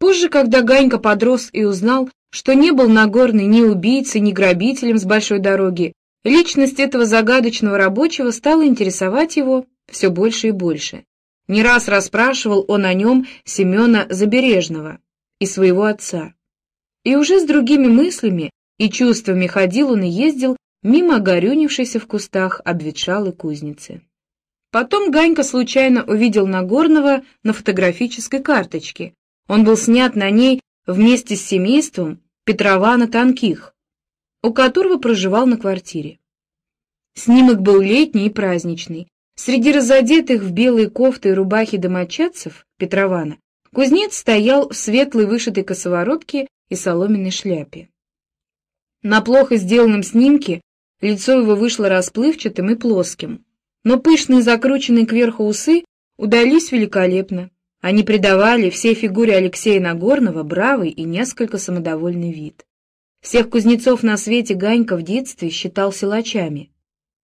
Позже, когда Ганька подрос и узнал, что не был Нагорный ни убийцей, ни грабителем с большой дороги, личность этого загадочного рабочего стала интересовать его все больше и больше. Не раз расспрашивал он о нем Семена Забережного и своего отца. И уже с другими мыслями и чувствами ходил он и ездил мимо горюнившейся в кустах обветшалой кузницы. Потом Ганька случайно увидел Нагорного на фотографической карточке. Он был снят на ней вместе с семейством Петрована Танких, у которого проживал на квартире. Снимок был летний и праздничный. Среди разодетых в белые кофты и рубахи домочадцев Петрована кузнец стоял в светлой вышитой косоворотке и соломенной шляпе. На плохо сделанном снимке лицо его вышло расплывчатым и плоским но пышные закрученные кверху усы удались великолепно. Они придавали всей фигуре Алексея Нагорного бравый и несколько самодовольный вид. Всех кузнецов на свете Ганька в детстве считал силачами.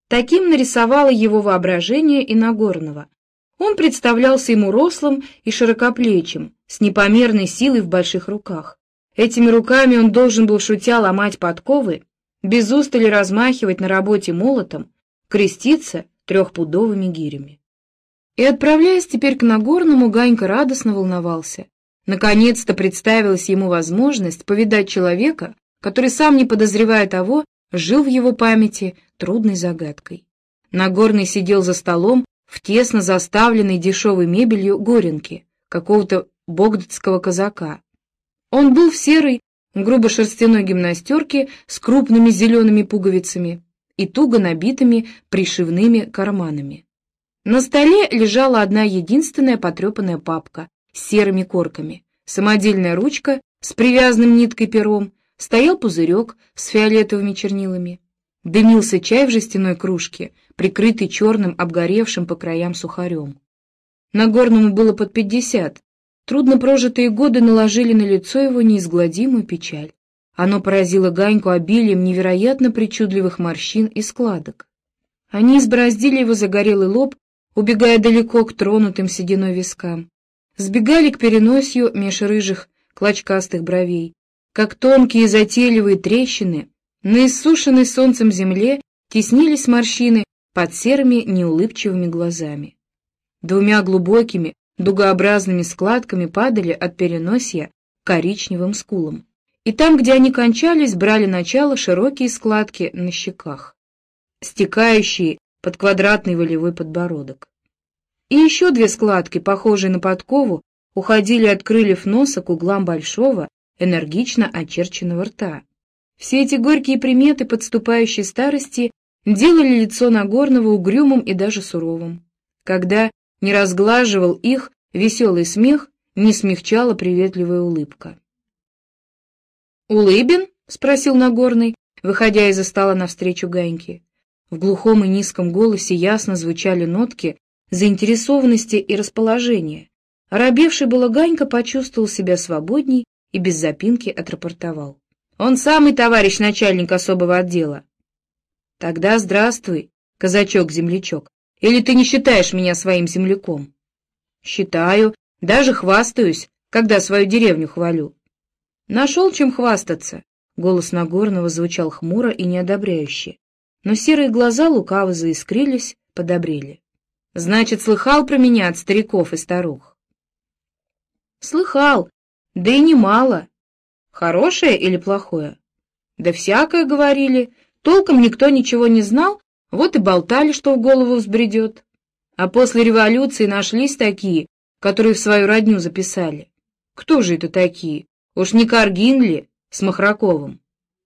Таким нарисовало его воображение и Нагорного. Он представлялся ему рослым и широкоплечим, с непомерной силой в больших руках. Этими руками он должен был, шутя, ломать подковы, без устали размахивать на работе молотом, креститься трехпудовыми гирями. И, отправляясь теперь к Нагорному, Ганька радостно волновался. Наконец-то представилась ему возможность повидать человека, который, сам не подозревая того, жил в его памяти трудной загадкой. Нагорный сидел за столом в тесно заставленной дешевой мебелью горенке какого-то богдатского казака. Он был в серой, грубо шерстяной гимнастерке с крупными зелеными пуговицами, и туго набитыми пришивными карманами. На столе лежала одна единственная потрепанная папка с серыми корками, самодельная ручка с привязанным ниткой пером, стоял пузырек с фиолетовыми чернилами. Дымился чай в жестяной кружке, прикрытый черным обгоревшим по краям сухарем. Нагорному было под пятьдесят. Трудно прожитые годы наложили на лицо его неизгладимую печаль. Оно поразило Ганьку обилием невероятно причудливых морщин и складок. Они избороздили его загорелый лоб, убегая далеко к тронутым сединой вискам, сбегали к переносью меж рыжих клочкастых бровей, как тонкие затейливые трещины на иссушенной солнцем земле теснились морщины под серыми неулыбчивыми глазами. Двумя глубокими, дугообразными складками падали от переносия коричневым скулам. И там, где они кончались, брали начало широкие складки на щеках, стекающие под квадратный волевой подбородок. И еще две складки, похожие на подкову, уходили от крыльев носа к углам большого, энергично очерченного рта. Все эти горькие приметы подступающей старости делали лицо Нагорного угрюмым и даже суровым. Когда не разглаживал их веселый смех, не смягчала приветливая улыбка. «Улыбин?» — спросил Нагорный, выходя из-за стола навстречу Ганьке. В глухом и низком голосе ясно звучали нотки заинтересованности и расположения. Оробевший было Ганька почувствовал себя свободней и без запинки отрапортовал. «Он самый товарищ начальник особого отдела». «Тогда здравствуй, казачок-землячок. Или ты не считаешь меня своим земляком?» «Считаю, даже хвастаюсь, когда свою деревню хвалю. Нашел чем хвастаться. Голос Нагорного звучал хмуро и неодобряюще, но серые глаза лукаво заискрились, подобрели. Значит, слыхал про меня от стариков и старух? Слыхал, да и немало. Хорошее или плохое? Да всякое говорили. Толком никто ничего не знал, вот и болтали, что в голову взбредет. А после революции нашлись такие, которые в свою родню записали. Кто же это такие? Уж не Каргин ли с Махраковым?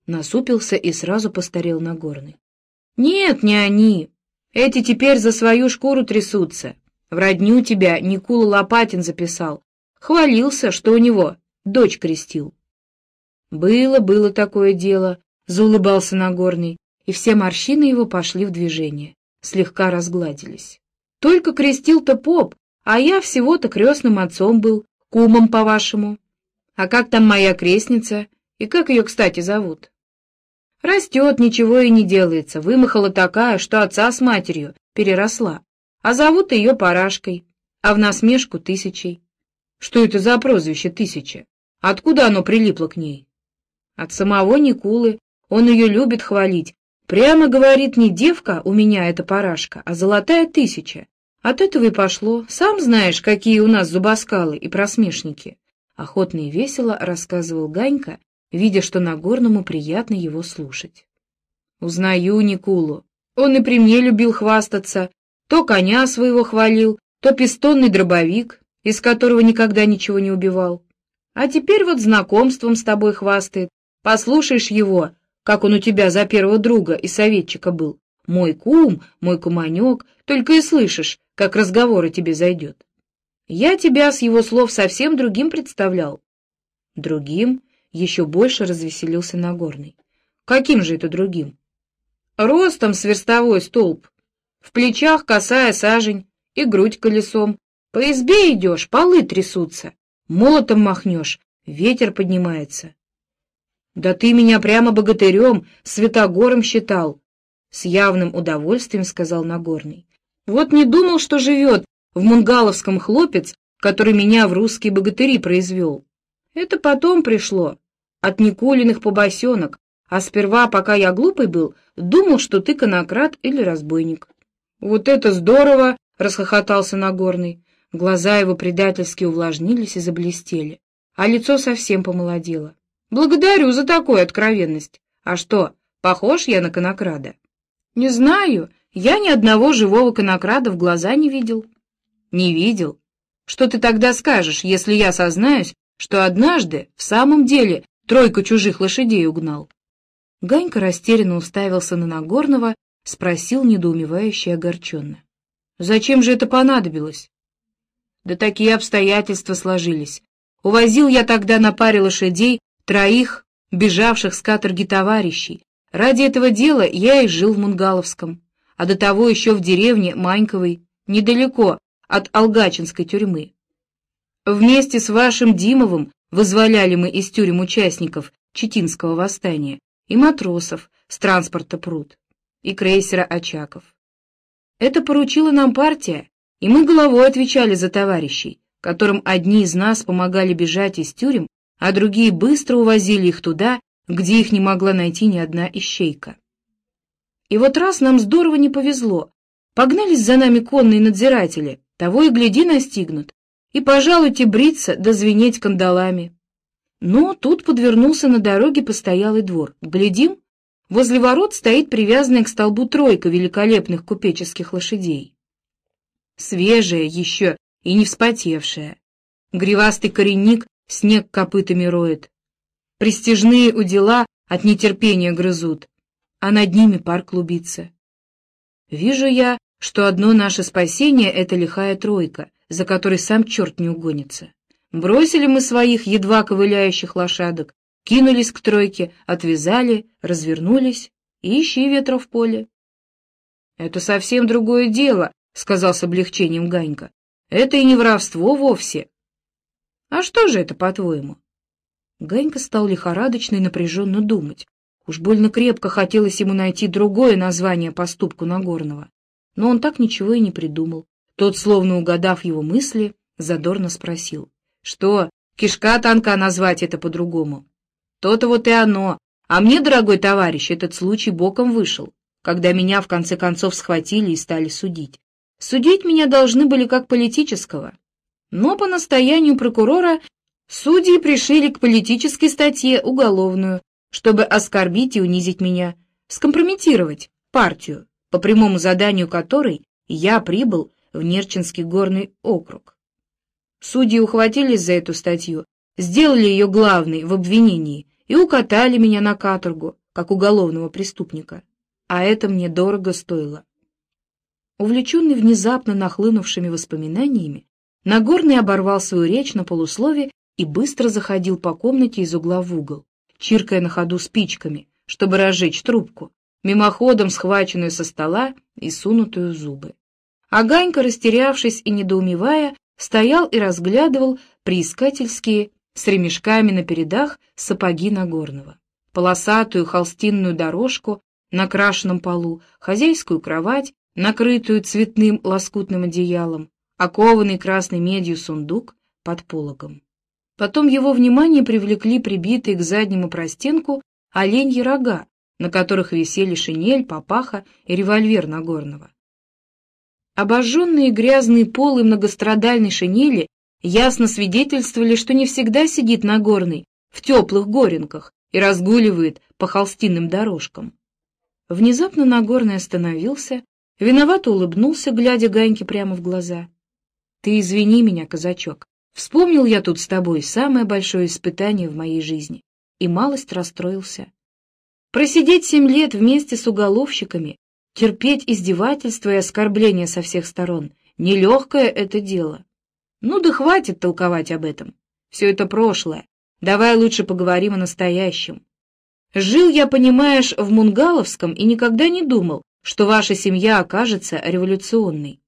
Насупился и сразу постарел Нагорный. Нет, не они. Эти теперь за свою шкуру трясутся. В родню тебя Никула Лопатин записал. Хвалился, что у него дочь крестил. Было, было такое дело, заулыбался Нагорный, и все морщины его пошли в движение, слегка разгладились. Только крестил-то поп, а я всего-то крестным отцом был, кумом, по-вашему. А как там моя крестница? И как ее, кстати, зовут? Растет, ничего и не делается. Вымахала такая, что отца с матерью переросла. А зовут ее Парашкой, а в насмешку Тысячей. Что это за прозвище Тысяча? Откуда оно прилипло к ней? От самого Никулы. Он ее любит хвалить. Прямо говорит, не девка у меня эта парашка, а золотая тысяча. От этого и пошло. Сам знаешь, какие у нас зубоскалы и просмешники. Охотно и весело рассказывал Ганька, видя, что Нагорному приятно его слушать. Узнаю Никулу. Он и при мне любил хвастаться. То коня своего хвалил, то пистонный дробовик, из которого никогда ничего не убивал. А теперь вот знакомством с тобой хвастает. Послушаешь его, как он у тебя за первого друга и советчика был. Мой кум, мой куманек, только и слышишь, как разговор о тебе зайдет. Я тебя с его слов совсем другим представлял. Другим еще больше развеселился Нагорный. Каким же это другим? Ростом сверстовой столб, в плечах косая сажень и грудь колесом. По избе идешь, полы трясутся, молотом махнешь, ветер поднимается. Да ты меня прямо богатырем, святогором считал, с явным удовольствием сказал Нагорный. Вот не думал, что живет в Мунгаловском хлопец, который меня в русские богатыри произвел. Это потом пришло, от Никулиных побосенок, а сперва, пока я глупый был, думал, что ты конократ или разбойник. Вот это здорово! — расхохотался Нагорный. Глаза его предательски увлажнились и заблестели, а лицо совсем помолодело. Благодарю за такую откровенность. А что, похож я на конокрада? Не знаю, я ни одного живого конокрада в глаза не видел. Не видел? Что ты тогда скажешь, если я сознаюсь, что однажды, в самом деле, тройку чужих лошадей угнал? Ганька растерянно уставился на Нагорного, спросил недоумевающе и огорченно. «Зачем же это понадобилось?» «Да такие обстоятельства сложились. Увозил я тогда на паре лошадей троих бежавших с каторги товарищей. Ради этого дела я и жил в Мунгаловском, а до того еще в деревне Маньковой, недалеко от Алгачинской тюрьмы. Вместе с вашим Димовым вызволяли мы из тюрем участников Читинского восстания и матросов с транспорта «Пруд» и крейсера «Очаков». Это поручила нам партия, и мы головой отвечали за товарищей, которым одни из нас помогали бежать из тюрем а другие быстро увозили их туда, где их не могла найти ни одна ищейка. И вот раз нам здорово не повезло, погнались за нами конные надзиратели, того и гляди настигнут, и пожалуйте бриться да звенеть кандалами. Но тут подвернулся на дороге постоялый двор. Глядим, возле ворот стоит привязанная к столбу тройка великолепных купеческих лошадей. Свежая еще и не вспотевшая. Гривастый коренник снег копытами роет. Престижные удила от нетерпения грызут, а над ними пар клубится. Вижу я, что одно наше спасение — это лихая тройка, за которой сам черт не угонится. Бросили мы своих едва ковыляющих лошадок, кинулись к тройке, отвязали, развернулись и ищи ветра в поле. — Это совсем другое дело, — сказал с облегчением Ганька. — Это и не воровство вовсе, а что же это, по-твоему? Ганька стал лихорадочно и напряженно думать. Уж больно крепко хотелось ему найти другое название поступку Нагорного. Но он так ничего и не придумал. Тот, словно угадав его мысли, задорно спросил. — Что, кишка танка назвать это по-другому? — То-то вот и оно. А мне, дорогой товарищ, этот случай боком вышел, когда меня в конце концов схватили и стали судить. Судить меня должны были как политического, но по настоянию прокурора судьи пришили к политической статье уголовную, чтобы оскорбить и унизить меня, скомпрометировать партию, по прямому заданию которой я прибыл в Нерчинский горный округ. Судьи ухватились за эту статью, сделали ее главной в обвинении и укатали меня на каторгу, как уголовного преступника. А это мне дорого стоило. Увлеченный внезапно нахлынувшими воспоминаниями, Нагорный оборвал свою речь на полуслове и быстро заходил по комнате из угла в угол, чиркая на ходу спичками, чтобы разжечь трубку, мимоходом схваченную со стола и сунутую в зубы. А Ганька, растерявшись и недоумевая, стоял и разглядывал приискательские с ремешками на передах сапоги Нагорного, полосатую холстинную дорожку на крашенном полу, хозяйскую кровать, накрытую цветным лоскутным одеялом, окованный красной медью сундук под пологом. Потом его внимание привлекли прибитые к заднему простенку оленьи рога, на которых висели шинель, папаха и револьвер Нагорного. Обожженные грязные полы многострадальной шинели ясно свидетельствовали, что не всегда сидит Нагорный в теплых горенках и разгуливает по холстинным дорожкам. Внезапно Нагорный остановился, виновато улыбнулся, глядя Ганьке прямо в глаза. — Ты извини меня, казачок. Вспомнил я тут с тобой самое большое испытание в моей жизни и малость расстроился. Просидеть семь лет вместе с уголовщиками, терпеть издевательства и оскорбления со всех сторон — нелегкое это дело. Ну да хватит толковать об этом. Все это прошлое. Давай лучше поговорим о настоящем. Жил я, понимаешь, в Мунгаловском и никогда не думал, что ваша семья окажется революционной.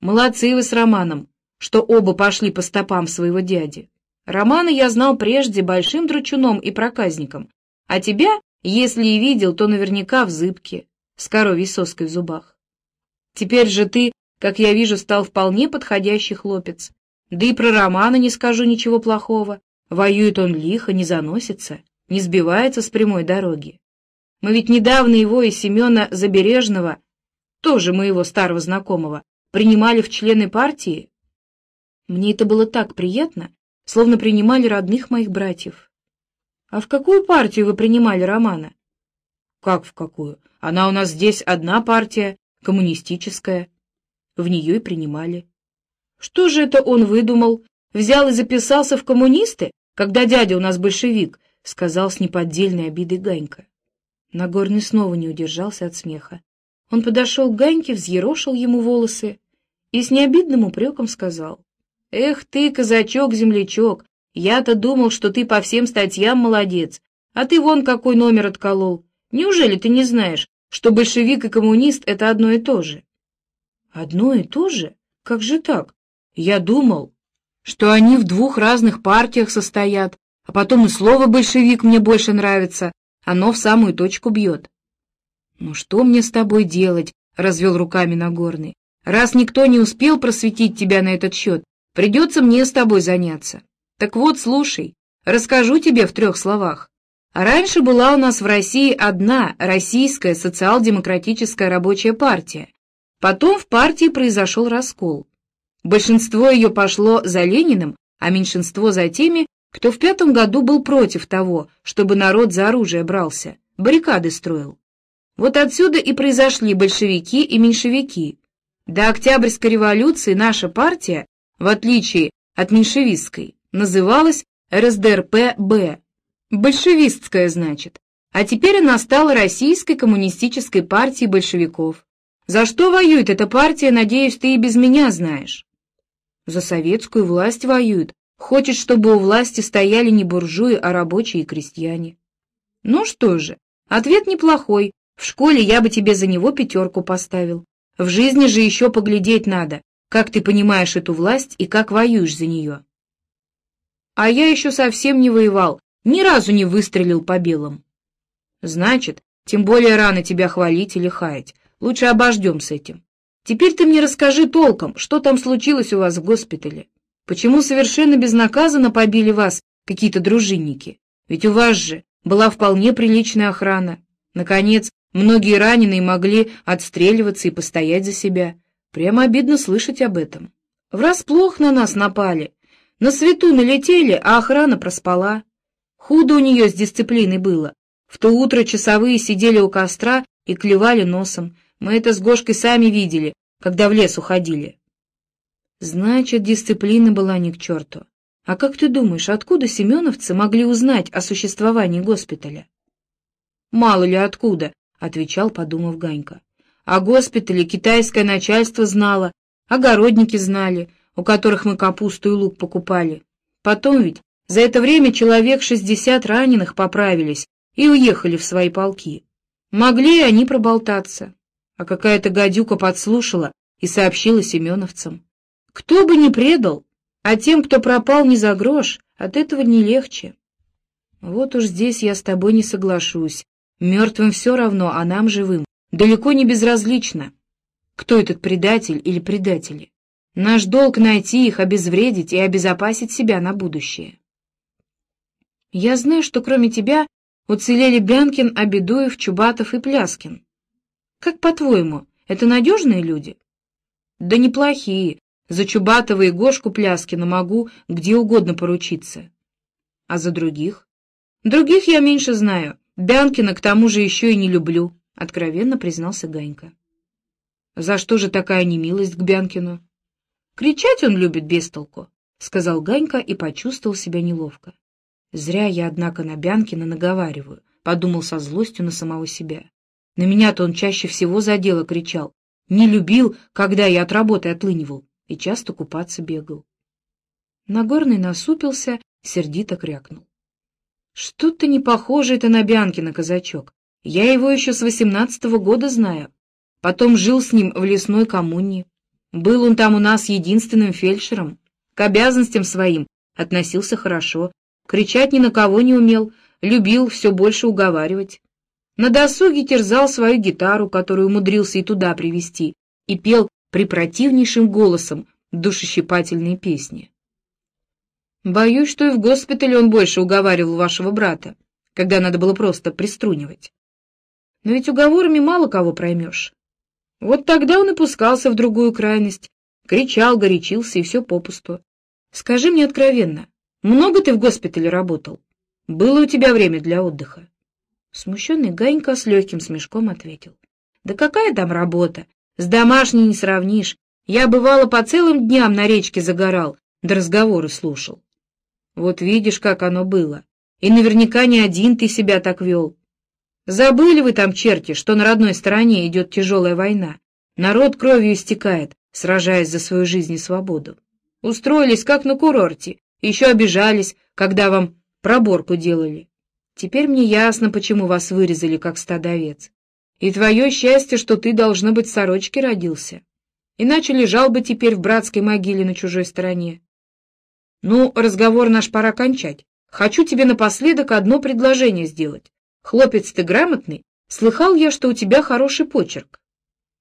Молодцы вы с Романом, что оба пошли по стопам своего дяди. Романа я знал прежде большим дручуном и проказником, а тебя если и видел, то наверняка в зыбке, с коровьей соской в зубах. Теперь же ты, как я вижу, стал вполне подходящий хлопец. Да и про Романа не скажу ничего плохого. Воюет он лихо, не заносится, не сбивается с прямой дороги. Мы ведь недавно его и Семена Забережного, тоже моего старого знакомого, принимали в члены партии. Мне это было так приятно, словно принимали родных моих братьев. А в какую партию вы принимали Романа? Как в какую? Она у нас здесь одна партия, коммунистическая. В нее и принимали. Что же это он выдумал? Взял и записался в коммунисты, когда дядя у нас большевик, сказал с неподдельной обидой Ганька. Нагорный снова не удержался от смеха. Он подошел к Ганьке, взъерошил ему волосы и с необидным упреком сказал. — Эх ты, казачок-землячок, я-то думал, что ты по всем статьям молодец, а ты вон какой номер отколол. Неужели ты не знаешь, что большевик и коммунист — это одно и то же? Одно и то же? Как же так? Я думал, что они в двух разных партиях состоят, а потом и слово «большевик» мне больше нравится, оно в самую точку бьет. «Ну что мне с тобой делать?» — развел руками Нагорный. «Раз никто не успел просветить тебя на этот счет, придется мне с тобой заняться». Так вот, слушай, расскажу тебе в трех словах. Раньше была у нас в России одна российская социал-демократическая рабочая партия. Потом в партии произошел раскол. Большинство ее пошло за Лениным, а меньшинство за теми, кто в пятом году был против того, чтобы народ за оружие брался, баррикады строил. Вот отсюда и произошли большевики и меньшевики. До Октябрьской революции наша партия, в отличие от меньшевистской, называлась РСДРП-Б, большевистская, значит, а теперь она стала Российской коммунистической партией большевиков. За что воюет эта партия, надеюсь, ты и без меня знаешь? За советскую власть воюет, хочет, чтобы у власти стояли не буржуи, а рабочие и крестьяне. Ну что же, ответ неплохой, в школе я бы тебе за него пятерку поставил. В жизни же еще поглядеть надо, как ты понимаешь эту власть и как воюешь за нее. А я еще совсем не воевал, ни разу не выстрелил по белым. Значит, тем более рано тебя хвалить или хаять. Лучше обождем с этим. Теперь ты мне расскажи толком, что там случилось у вас в госпитале. Почему совершенно безнаказанно побили вас какие-то дружинники? Ведь у вас же была вполне приличная охрана. Наконец, многие раненые могли отстреливаться и постоять за себя. Прямо обидно слышать об этом. Врасплох на нас напали, на свету налетели, а охрана проспала. Худо у нее с дисциплиной было. В то утро часовые сидели у костра и клевали носом. Мы это с Гошкой сами видели, когда в лес уходили. Значит, дисциплина была не к черту. А как ты думаешь, откуда семеновцы могли узнать о существовании госпиталя? Мало ли откуда, — отвечал, подумав Ганька. О госпитале китайское начальство знало, огородники знали, у которых мы капусту и лук покупали. Потом ведь за это время человек шестьдесят раненых поправились и уехали в свои полки. Могли они проболтаться. А какая-то гадюка подслушала и сообщила семеновцам. Кто бы не предал, а тем, кто пропал не за грош, от этого не легче. Вот уж здесь я с тобой не соглашусь. Мертвым все равно, а нам живым. Далеко не безразлично, кто этот предатель или предатели. Наш долг найти их, обезвредить и обезопасить себя на будущее. Я знаю, что кроме тебя уцелели Бянкин, Абедуев, Чубатов и Пляскин. Как по-твоему, это надежные люди? Да неплохие. За Чубатова и Гошку Пляскина могу где угодно поручиться. А за других? Других я меньше знаю. Бянкина к тому же еще и не люблю, — откровенно признался Ганька. За что же такая немилость к Бянкину? Кричать он любит без толку, — сказал Ганька и почувствовал себя неловко. Зря я, однако, на Бянкина наговариваю, — подумал со злостью на самого себя. На меня-то он чаще всего за дело кричал. Не любил, когда я от работы отлынивал, и часто купаться бегал. Нагорный насупился, сердито крякнул. Что-то не похоже это на Бянкина, казачок. Я его еще с восемнадцатого года знаю. Потом жил с ним в лесной коммуне. Был он там у нас единственным фельдшером. К обязанностям своим относился хорошо, кричать ни на кого не умел, любил все больше уговаривать. На досуге терзал свою гитару, которую умудрился и туда привести, и пел припротивнейшим голосом душещипательные песни. Боюсь, что и в госпитале он больше уговаривал вашего брата, когда надо было просто приструнивать. Но ведь уговорами мало кого проймешь. Вот тогда он и пускался в другую крайность, кричал, горячился и все попусту. Скажи мне откровенно, много ты в госпитале работал? Было у тебя время для отдыха? Смущенный Ганька с легким смешком ответил. Да какая там работа? С домашней не сравнишь. Я, бывало, по целым дням на речке загорал, да разговоры слушал. Вот видишь, как оно было. И наверняка не один ты себя так вел. Забыли вы там, черти, что на родной стороне идет тяжелая война. Народ кровью истекает, сражаясь за свою жизнь и свободу. Устроились, как на курорте, еще обижались, когда вам проборку делали. Теперь мне ясно, почему вас вырезали, как стадо овец. И твое счастье, что ты, должно быть, сорочки родился. Иначе лежал бы теперь в братской могиле на чужой стороне. Ну, разговор наш пора кончать. Хочу тебе напоследок одно предложение сделать. Хлопец ты грамотный, слыхал я, что у тебя хороший почерк.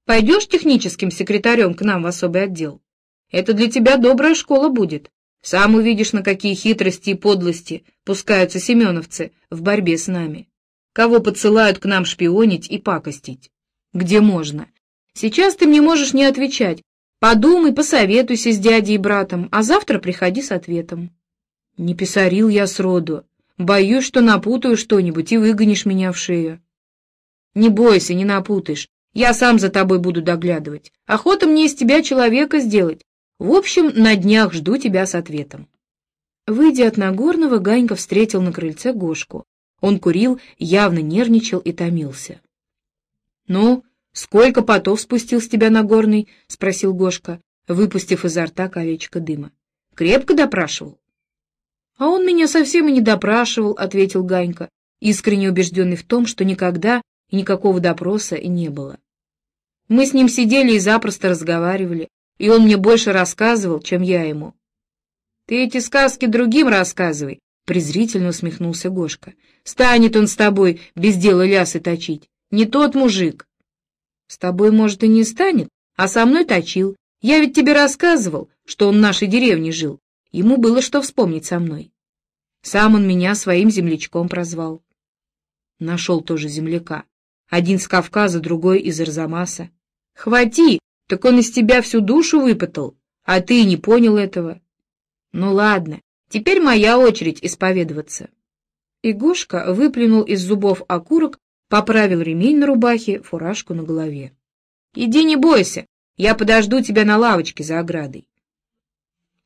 Пойдешь техническим секретарем к нам в особый отдел? Это для тебя добрая школа будет. Сам увидишь, на какие хитрости и подлости пускаются семеновцы в борьбе с нами. Кого подсылают к нам шпионить и пакостить. Где можно. Сейчас ты мне можешь не отвечать, Подумай, посоветуйся с дядей и братом, а завтра приходи с ответом. Не писарил я сроду. Боюсь, что напутаю что-нибудь и выгонишь меня в шею. Не бойся, не напутаешь. Я сам за тобой буду доглядывать. Охота мне из тебя человека сделать. В общем, на днях жду тебя с ответом. Выйдя от Нагорного, Ганька встретил на крыльце Гошку. Он курил, явно нервничал и томился. — Ну, «Сколько потов спустил с тебя Нагорный?» — спросил Гошка, выпустив изо рта колечко дыма. «Крепко допрашивал?» «А он меня совсем и не допрашивал», — ответил Ганька, искренне убежденный в том, что никогда и никакого допроса и не было. Мы с ним сидели и запросто разговаривали, и он мне больше рассказывал, чем я ему. «Ты эти сказки другим рассказывай», — презрительно усмехнулся Гошка. «Станет он с тобой без дела лясы точить. Не тот мужик». С тобой, может, и не станет, а со мной точил. Я ведь тебе рассказывал, что он в нашей деревне жил. Ему было что вспомнить со мной. Сам он меня своим землячком прозвал. Нашел тоже земляка. Один с Кавказа, другой из Арзамаса. Хвати, так он из тебя всю душу выпытал, а ты и не понял этого. Ну ладно, теперь моя очередь исповедоваться. Игошка выплюнул из зубов окурок Поправил ремень на рубахе, фуражку на голове. «Иди не бойся, я подожду тебя на лавочке за оградой».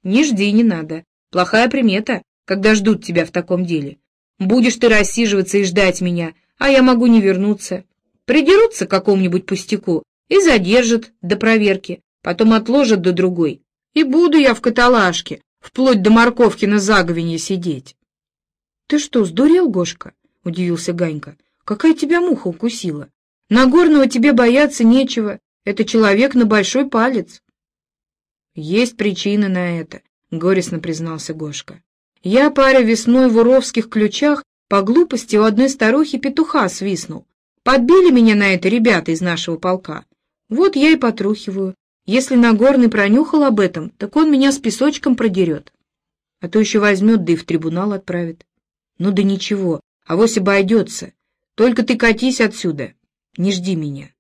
«Не жди, не надо. Плохая примета, когда ждут тебя в таком деле. Будешь ты рассиживаться и ждать меня, а я могу не вернуться. Придерутся к какому-нибудь пустяку и задержат до проверки, потом отложат до другой. И буду я в каталажке, вплоть до морковки на заговенье сидеть». «Ты что, сдурел, Гошка?» — удивился Ганька. Какая тебя муха укусила? Нагорного тебе бояться нечего. Это человек на большой палец. Есть причины на это, — горестно признался Гошка. Я, паря весной в уровских ключах, по глупости у одной старухи петуха свистнул. Подбили меня на это ребята из нашего полка. Вот я и потрухиваю. Если Нагорный пронюхал об этом, так он меня с песочком продерет. А то еще возьмет, да и в трибунал отправит. Ну да ничего, авось обойдется. Только ты катись отсюда, не жди меня.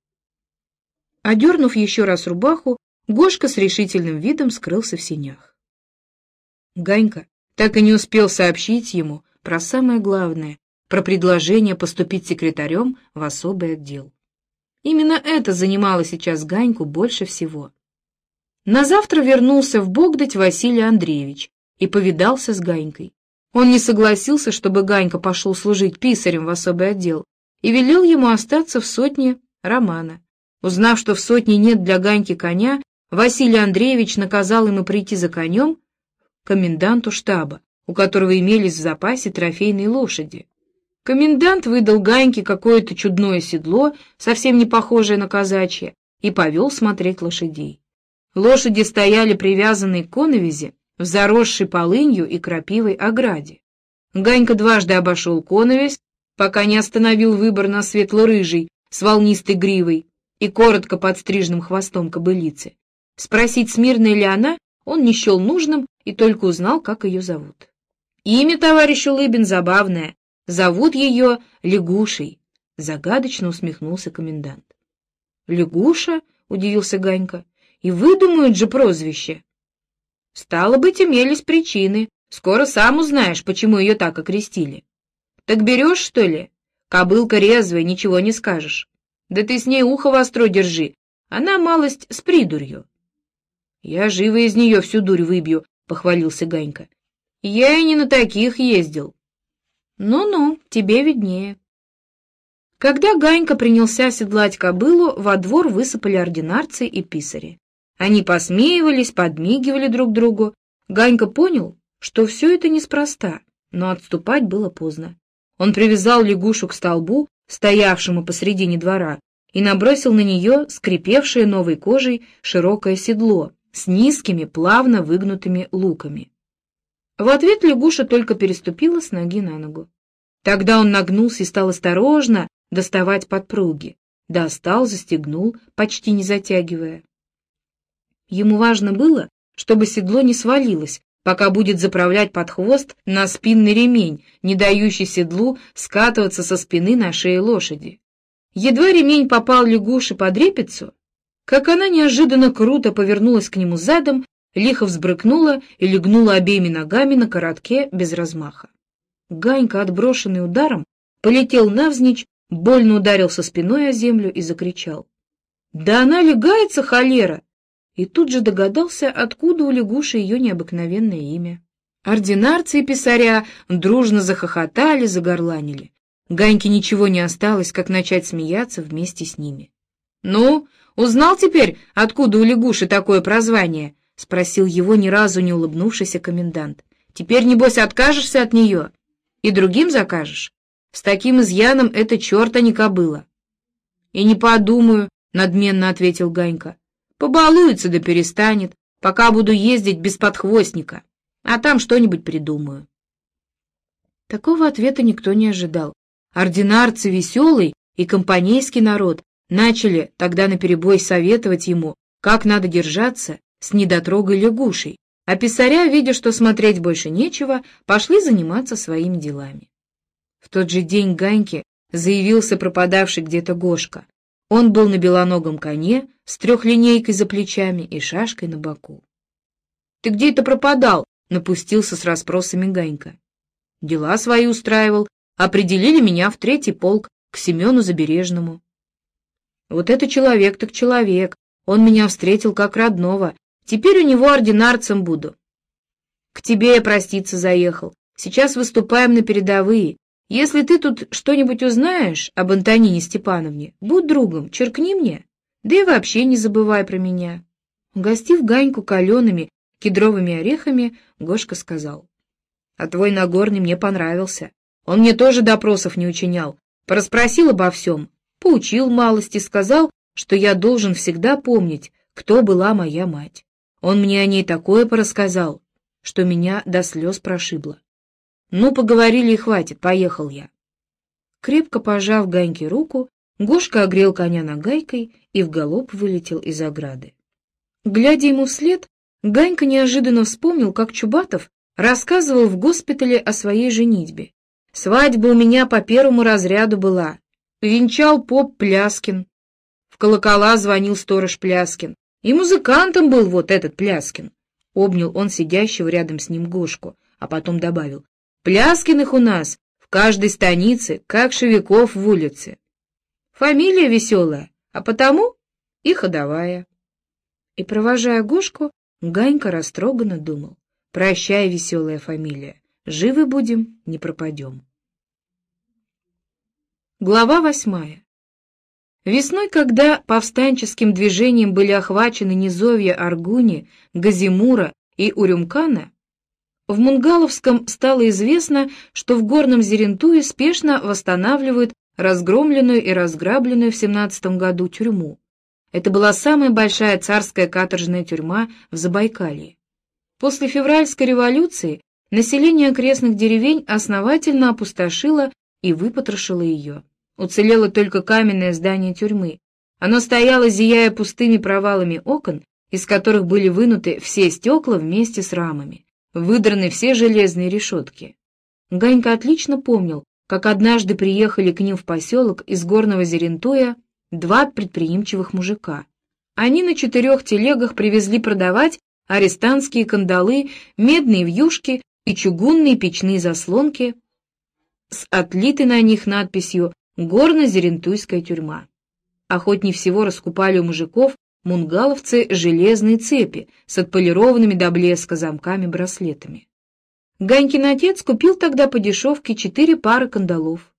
Одернув еще раз рубаху, Гошка с решительным видом скрылся в синях. Ганька так и не успел сообщить ему про самое главное, про предложение поступить секретарем в особый отдел. Именно это занимало сейчас Ганьку больше всего. На завтра вернулся в Богдать Василий Андреевич и повидался с Ганькой. Он не согласился, чтобы Ганька пошел служить писарем в особый отдел, и велел ему остаться в сотне Романа. Узнав, что в сотне нет для Ганьки коня, Василий Андреевич наказал ему прийти за конем коменданту штаба, у которого имелись в запасе трофейные лошади. Комендант выдал Ганьке какое-то чудное седло, совсем не похожее на казачье, и повел смотреть лошадей. Лошади стояли привязанные к коновизе в заросшей полынью и крапивой ограде. Ганька дважды обошел коновесь, пока не остановил выбор на светло-рыжий с волнистой гривой и коротко подстриженным хвостом кобылицы. Спросить, смирная ли она, он не счел нужным и только узнал, как ее зовут. Имя товарища Лыбин забавное, Зовут ее Лягушей, — загадочно усмехнулся комендант. — Лягуша? — удивился Ганька. — И выдумают же прозвище. — Стало быть, имелись причины. Скоро сам узнаешь, почему ее так окрестили. — Так берешь, что ли? Кобылка резвая, ничего не скажешь. Да ты с ней ухо востро держи. Она малость с придурью. — Я живо из нее всю дурь выбью, — похвалился Ганька. — Я и не на таких ездил. «Ну-ну, тебе виднее». Когда Ганька принялся седлать кобылу, во двор высыпали ординарцы и писари. Они посмеивались, подмигивали друг другу. Ганька понял, что все это неспроста, но отступать было поздно. Он привязал лягушу к столбу, стоявшему посредине двора, и набросил на нее скрипевшее новой кожей широкое седло с низкими, плавно выгнутыми луками. В ответ лягуша только переступила с ноги на ногу. Тогда он нагнулся и стал осторожно доставать подпруги. Достал, застегнул, почти не затягивая. Ему важно было, чтобы седло не свалилось, пока будет заправлять под хвост на спинный ремень, не дающий седлу скатываться со спины на шее лошади. Едва ремень попал лягуши под репицу, как она неожиданно круто повернулась к нему задом лихо взбрыкнула и легнула обеими ногами на коротке без размаха. Ганька, отброшенный ударом, полетел навзничь, больно ударился спиной о землю и закричал. «Да она легается, холера!» И тут же догадался, откуда у лягуши ее необыкновенное имя. Ординарцы и писаря дружно захохотали, загорланили. Ганьке ничего не осталось, как начать смеяться вместе с ними. «Ну, узнал теперь, откуда у лягуши такое прозвание?» — спросил его ни разу не улыбнувшийся комендант. — Теперь, небось, откажешься от нее? И другим закажешь? С таким изъяном это черта не кобыла. — И не подумаю, — надменно ответил Ганька. — Побалуется да перестанет, пока буду ездить без подхвостника, а там что-нибудь придумаю. Такого ответа никто не ожидал. Ординарцы веселый и компанейский народ начали тогда наперебой советовать ему, как надо держаться с недотрогой лягушей, а писаря, видя, что смотреть больше нечего, пошли заниматься своими делами. В тот же день Ганьке заявился пропадавший где-то Гошка. Он был на белоногом коне с трехлинейкой за плечами и шашкой на боку. — Ты где это пропадал? — напустился с расспросами Ганька. — Дела свои устраивал, определили меня в третий полк к Семену Забережному. Вот это человек так человек, он меня встретил как родного Теперь у него ординарцем буду. К тебе я проститься заехал. Сейчас выступаем на передовые. Если ты тут что-нибудь узнаешь об Антонине Степановне, будь другом, черкни мне. Да и вообще не забывай про меня. Угостив Ганьку калеными кедровыми орехами, Гошка сказал. — А твой Нагорный мне понравился. Он мне тоже допросов не учинял. Пораспросил обо всем. Поучил малости, сказал, что я должен всегда помнить, кто была моя мать. Он мне о ней такое порассказал, что меня до слез прошибло. Ну, поговорили и хватит, поехал я. Крепко пожав Ганьке руку, Гошка огрел коня нагайкой и в галоп вылетел из ограды. Глядя ему вслед, Ганька неожиданно вспомнил, как Чубатов рассказывал в госпитале о своей женитьбе. «Свадьба у меня по первому разряду была. Венчал поп Пляскин. В колокола звонил сторож Пляскин. И музыкантом был вот этот Пляскин». Обнял он сидящего рядом с ним Гошку, а потом добавил. «Пляскиных у нас в каждой станице, как Шевиков в улице. Фамилия веселая, а потому и ходовая». И, провожая Гошку, Ганька растроганно думал. «Прощай, веселая фамилия, живы будем, не пропадем». Глава восьмая. Весной, когда повстанческим движением были охвачены низовья Аргуни, Газимура и Урюмкана, в Мунгаловском стало известно, что в горном Зерентуе спешно восстанавливают разгромленную и разграбленную в 17 году тюрьму. Это была самая большая царская каторжная тюрьма в Забайкалье. После февральской революции население окрестных деревень основательно опустошило и выпотрошило ее. Уцелело только каменное здание тюрьмы. Оно стояло, зияя пустыми провалами окон, из которых были вынуты все стекла вместе с рамами, выдраны все железные решетки. Ганька отлично помнил, как однажды приехали к ним в поселок из горного Зерентуя два предприимчивых мужика. Они на четырех телегах привезли продавать арестантские кандалы, медные вьюшки и чугунные печные заслонки с отлитой на них надписью «Горно-Зерентуйская тюрьма». Охотнее всего раскупали у мужиков мунгаловцы железные цепи с отполированными до блеска замками-браслетами. Ганькин отец купил тогда по дешевке четыре пары кандалов.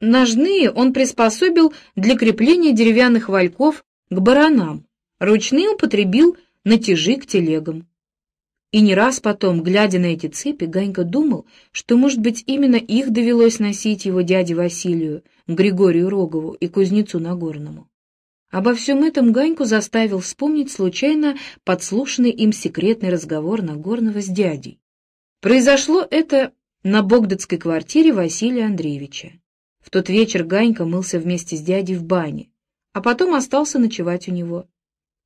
Ножные он приспособил для крепления деревянных вальков к баранам, ручные употребил на тяжи к телегам. И не раз потом, глядя на эти цепи, Ганька думал, что, может быть, именно их довелось носить его дяде Василию, Григорию Рогову и Кузнецу Нагорному. Обо всем этом Ганьку заставил вспомнить случайно подслушанный им секретный разговор Нагорного с дядей. Произошло это на богдатской квартире Василия Андреевича. В тот вечер Ганька мылся вместе с дядей в бане, а потом остался ночевать у него.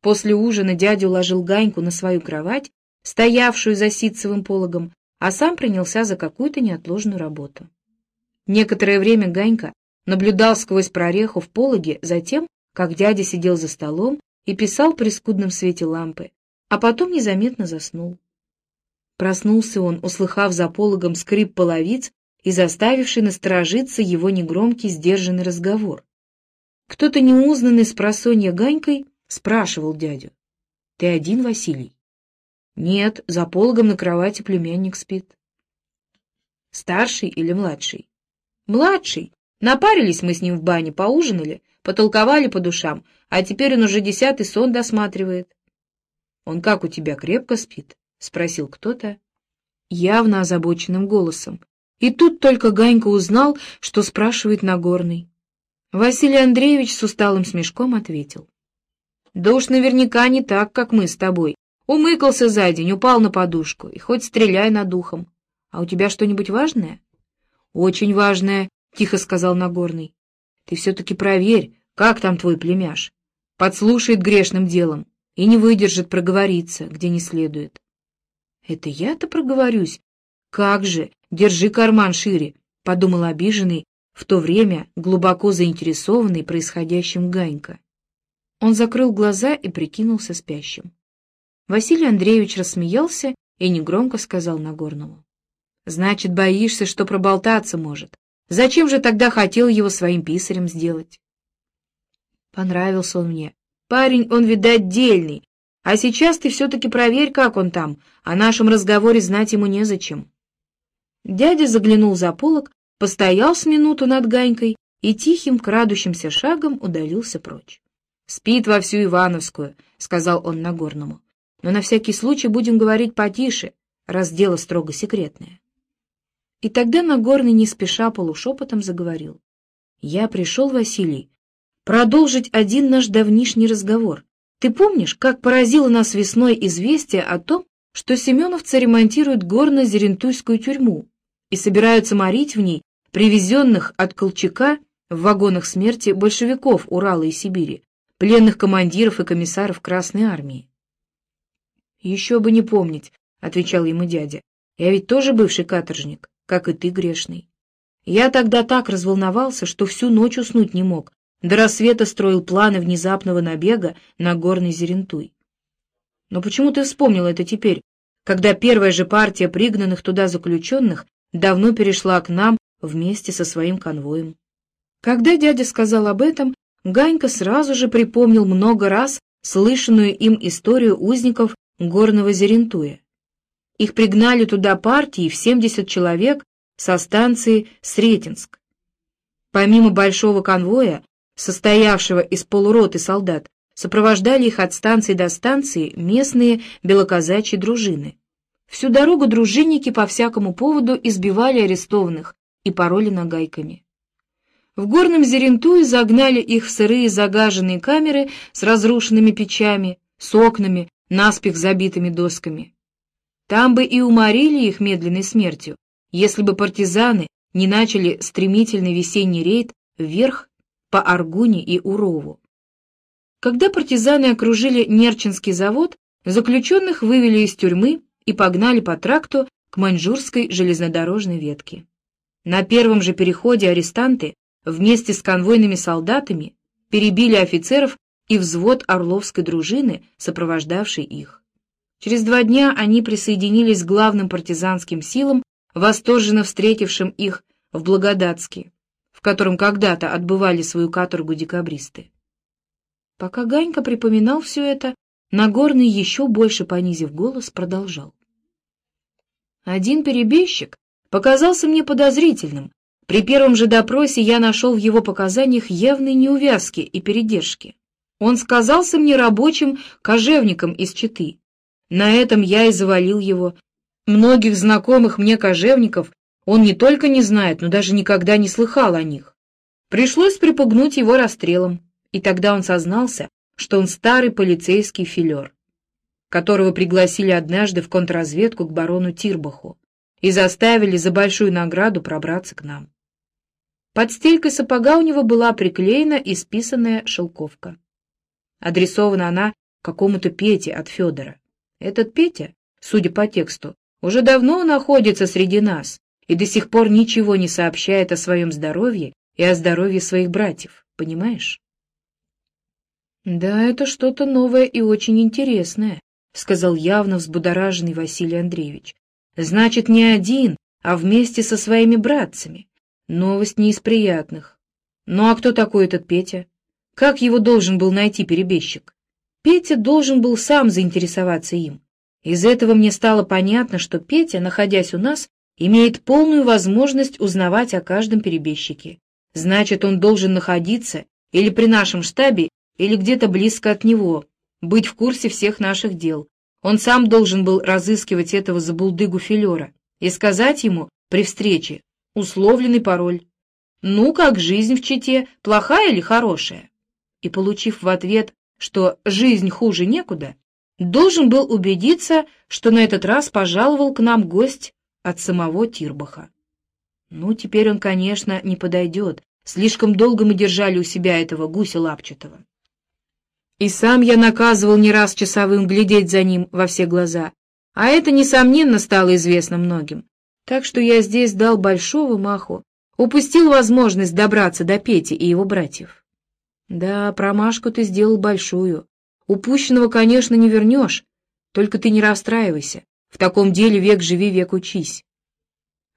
После ужина дядя уложил Ганьку на свою кровать, стоявшую за ситцевым пологом, а сам принялся за какую-то неотложную работу. Некоторое время Ганька наблюдал сквозь прореху в пологе за тем, как дядя сидел за столом и писал при скудном свете лампы, а потом незаметно заснул. Проснулся он, услыхав за пологом скрип половиц и заставивший насторожиться его негромкий сдержанный разговор. Кто-то неузнанный с просонья Ганькой спрашивал дядю. — Ты один, Василий? — Нет, за пологом на кровати племянник спит. — Старший или младший? — Младший. Напарились мы с ним в бане, поужинали, потолковали по душам, а теперь он уже десятый сон досматривает. — Он как у тебя, крепко спит? — спросил кто-то явно озабоченным голосом, и тут только Ганька узнал, что спрашивает Нагорный. Василий Андреевич с усталым смешком ответил. «Да уж наверняка не так, как мы с тобой. Умыкался за день, упал на подушку, и хоть стреляй над ухом. А у тебя что-нибудь важное?» «Очень важное», — тихо сказал Нагорный. «Ты все-таки проверь, как там твой племяш. Подслушает грешным делом и не выдержит проговориться, где не следует». «Это я-то проговорюсь? Как же, Держи карман шире, — подумал обиженный, в то время глубоко заинтересованный происходящим Ганька. Он закрыл глаза и прикинулся спящим. Василий Андреевич рассмеялся и негромко сказал Нагорному. — Значит, боишься, что проболтаться может. Зачем же тогда хотел его своим писарем сделать? Понравился он мне. Парень, он, видать, дельный. А сейчас ты все-таки проверь, как он там. О нашем разговоре знать ему незачем. Дядя заглянул за полок, постоял с минуту над Ганькой и тихим, крадущимся шагом удалился прочь. «Спит во всю Ивановскую», — сказал он Нагорному. «Но на всякий случай будем говорить потише, раз дело строго секретное». И тогда Нагорный не спеша полушепотом заговорил. «Я пришел, Василий, продолжить один наш давнишний разговор. Ты помнишь, как поразило нас весной известие о том, что семеновцы ремонтируют горно-зерентуйскую тюрьму, и собираются морить в ней привезенных от Колчака в вагонах смерти большевиков Урала и Сибири, пленных командиров и комиссаров Красной Армии. «Еще бы не помнить», — отвечал ему дядя. «Я ведь тоже бывший каторжник, как и ты, грешный. Я тогда так разволновался, что всю ночь уснуть не мог, до рассвета строил планы внезапного набега на горный Зерентуй. Но почему ты вспомнил это теперь, когда первая же партия пригнанных туда заключенных давно перешла к нам вместе со своим конвоем? Когда дядя сказал об этом, Ганька сразу же припомнил много раз слышанную им историю узников горного Зерентуя. Их пригнали туда партии в 70 человек со станции Сретенск. Помимо большого конвоя, состоявшего из полуроты солдат, сопровождали их от станции до станции местные белоказачьи дружины. Всю дорогу дружинники по всякому поводу избивали арестованных и пороли нагайками. В горном Зерентуе загнали их в сырые загаженные камеры с разрушенными печами, с окнами, наспех забитыми досками. Там бы и уморили их медленной смертью, если бы партизаны не начали стремительный весенний рейд вверх по Аргуне и Урову. Когда партизаны окружили Нерчинский завод, заключенных вывели из тюрьмы и погнали по тракту к Маньчжурской железнодорожной ветке. На первом же переходе арестанты вместе с конвойными солдатами перебили офицеров и взвод Орловской дружины, сопровождавшей их. Через два дня они присоединились к главным партизанским силам, восторженно встретившим их в Благодатске, в котором когда-то отбывали свою каторгу декабристы. Пока Ганька припоминал все это, Нагорный, еще больше понизив голос, продолжал. Один перебежчик показался мне подозрительным, при первом же допросе я нашел в его показаниях явные неувязки и передержки. Он сказался мне рабочим кожевником из Читы. На этом я и завалил его. Многих знакомых мне кожевников он не только не знает, но даже никогда не слыхал о них. Пришлось припугнуть его расстрелом, и тогда он сознался, что он старый полицейский филер, которого пригласили однажды в контрразведку к барону Тирбаху и заставили за большую награду пробраться к нам. Под стелькой сапога у него была приклеена исписанная шелковка. Адресована она какому-то Пете от Федора. Этот Петя, судя по тексту, уже давно находится среди нас и до сих пор ничего не сообщает о своем здоровье и о здоровье своих братьев, понимаешь? «Да, это что-то новое и очень интересное», — сказал явно взбудораженный Василий Андреевич. «Значит, не один, а вместе со своими братцами. Новость не из приятных. Ну а кто такой этот Петя? Как его должен был найти перебежчик? Петя должен был сам заинтересоваться им. Из этого мне стало понятно, что Петя, находясь у нас, имеет полную возможность узнавать о каждом перебежчике. Значит, он должен находиться или при нашем штабе, или где-то близко от него, быть в курсе всех наших дел. Он сам должен был разыскивать этого забулдыгу филера и сказать ему при встрече, условленный пароль. «Ну, как жизнь в Чите, плохая или хорошая?» И, получив в ответ, что жизнь хуже некуда, должен был убедиться, что на этот раз пожаловал к нам гость от самого Тирбаха. Ну, теперь он, конечно, не подойдет. Слишком долго мы держали у себя этого гуся лапчатого. И сам я наказывал не раз часовым глядеть за ним во все глаза, а это, несомненно, стало известно многим. Так что я здесь дал большого маху, упустил возможность добраться до Пети и его братьев. Да, промашку ты сделал большую. Упущенного, конечно, не вернешь, только ты не расстраивайся. В таком деле век живи, век учись.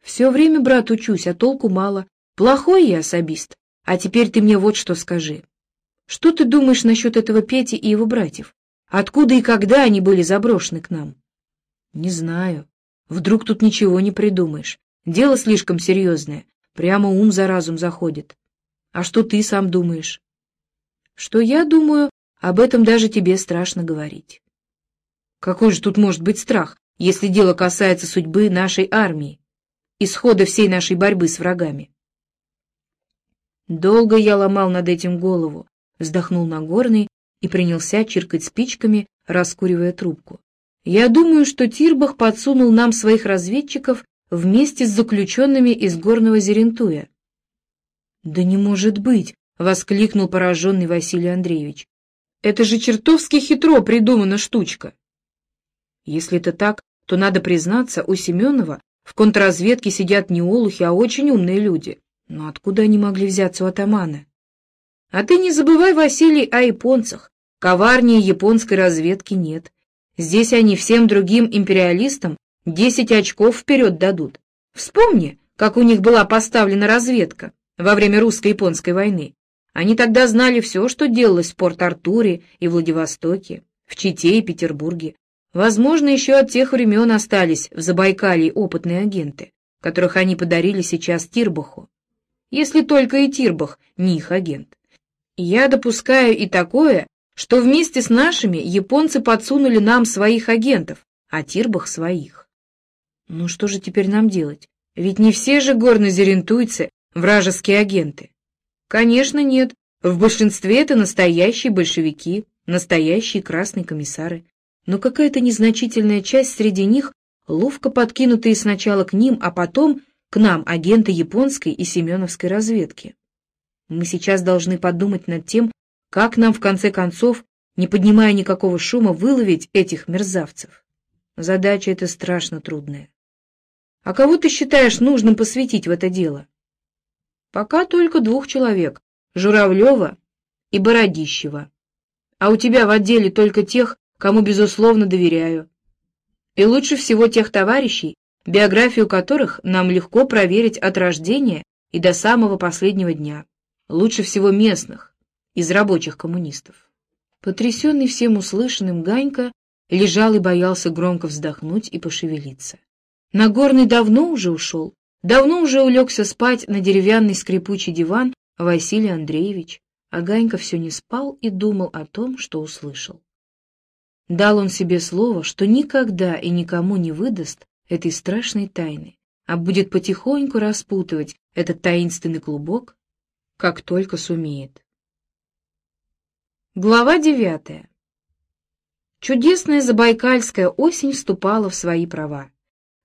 Все время, брат, учусь, а толку мало. Плохой я особист. А теперь ты мне вот что скажи. Что ты думаешь насчет этого Пети и его братьев? Откуда и когда они были заброшены к нам? Не знаю. Вдруг тут ничего не придумаешь. Дело слишком серьезное. Прямо ум за разум заходит. А что ты сам думаешь? Что я думаю, об этом даже тебе страшно говорить. Какой же тут может быть страх, если дело касается судьбы нашей армии, исхода всей нашей борьбы с врагами? Долго я ломал над этим голову, вздохнул Нагорный и принялся чиркать спичками, раскуривая трубку. Я думаю, что Тирбах подсунул нам своих разведчиков вместе с заключенными из горного Зерентуя. «Да не может быть!» — воскликнул пораженный Василий Андреевич. «Это же чертовски хитро придумана штучка!» Если это так, то, надо признаться, у Семенова в контрразведке сидят не олухи, а очень умные люди. Но откуда они могли взяться у атамана? А ты не забывай, Василий, о японцах. Коварнее японской разведки нет. Здесь они всем другим империалистам десять очков вперед дадут. Вспомни, как у них была поставлена разведка во время русско-японской войны. Они тогда знали все, что делалось в Порт-Артуре и Владивостоке, в Чите и Петербурге. Возможно, еще от тех времен остались в Забайкалье опытные агенты, которых они подарили сейчас Тирбаху. Если только и Тирбах не их агент. Я допускаю и такое, что вместе с нашими японцы подсунули нам своих агентов, а Тирбах своих. Ну что же теперь нам делать? Ведь не все же горнозерентуйцы вражеские агенты. Конечно, нет. В большинстве это настоящие большевики, настоящие красные комиссары. Но какая-то незначительная часть среди них, ловко подкинутые сначала к ним, а потом к нам агенты японской и семеновской разведки. Мы сейчас должны подумать над тем, как нам, в конце концов, не поднимая никакого шума, выловить этих мерзавцев. Задача эта страшно трудная. А кого ты считаешь нужным посвятить в это дело? Пока только двух человек — Журавлева и Бородищева. А у тебя в отделе только тех, кому, безусловно, доверяю. И лучше всего тех товарищей, биографию которых нам легко проверить от рождения и до самого последнего дня лучше всего местных, из рабочих коммунистов. Потрясенный всем услышанным Ганька лежал и боялся громко вздохнуть и пошевелиться. Нагорный давно уже ушел, давно уже улегся спать на деревянный скрипучий диван Василий Андреевич, а Ганька все не спал и думал о том, что услышал. Дал он себе слово, что никогда и никому не выдаст этой страшной тайны, а будет потихоньку распутывать этот таинственный клубок, как только сумеет. Глава девятая. Чудесная забайкальская осень вступала в свои права.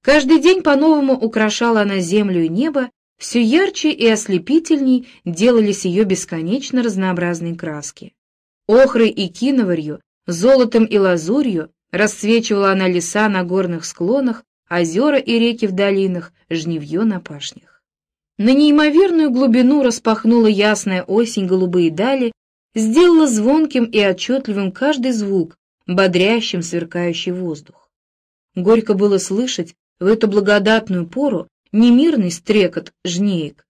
Каждый день по-новому украшала она землю и небо, все ярче и ослепительней делались ее бесконечно разнообразные краски. Охрой и киноварью, золотом и лазурью расцвечивала она леса на горных склонах, озера и реки в долинах, жневье на пашнях. На неимоверную глубину распахнула ясная осень голубые дали, сделала звонким и отчетливым каждый звук, бодрящим сверкающий воздух. Горько было слышать в эту благодатную пору не мирный стрекот жнеек,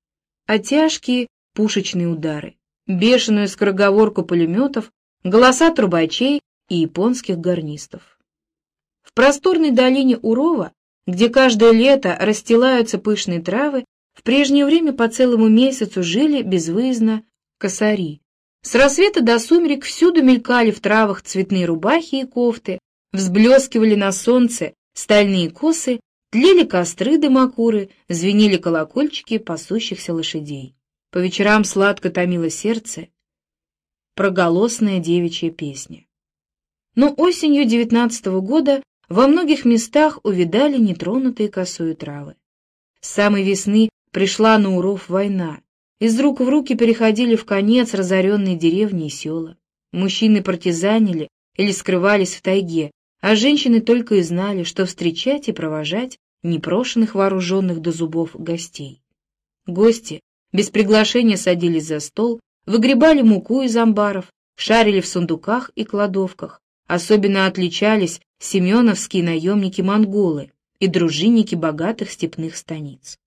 а тяжкие пушечные удары, бешеную скороговорку пулеметов, голоса трубачей и японских гарнистов. В просторной долине Урова, где каждое лето расстилаются пышные травы, в прежнее время по целому месяцу жили безвыездно косари. С рассвета до сумерек всюду мелькали в травах цветные рубахи и кофты, взблескивали на солнце стальные косы, тлели костры дымокуры, звенели колокольчики пасущихся лошадей. По вечерам сладко томило сердце проголосная девичья песня. Но осенью девятнадцатого года во многих местах увидали нетронутые косою травы. С самой весны Пришла на уров война. Из рук в руки переходили в конец разоренные деревни и села. Мужчины партизанили или скрывались в тайге, а женщины только и знали, что встречать и провожать непрошенных вооруженных до зубов гостей. Гости без приглашения садились за стол, выгребали муку из амбаров, шарили в сундуках и кладовках. Особенно отличались семеновские наемники-монголы и дружинники богатых степных станиц.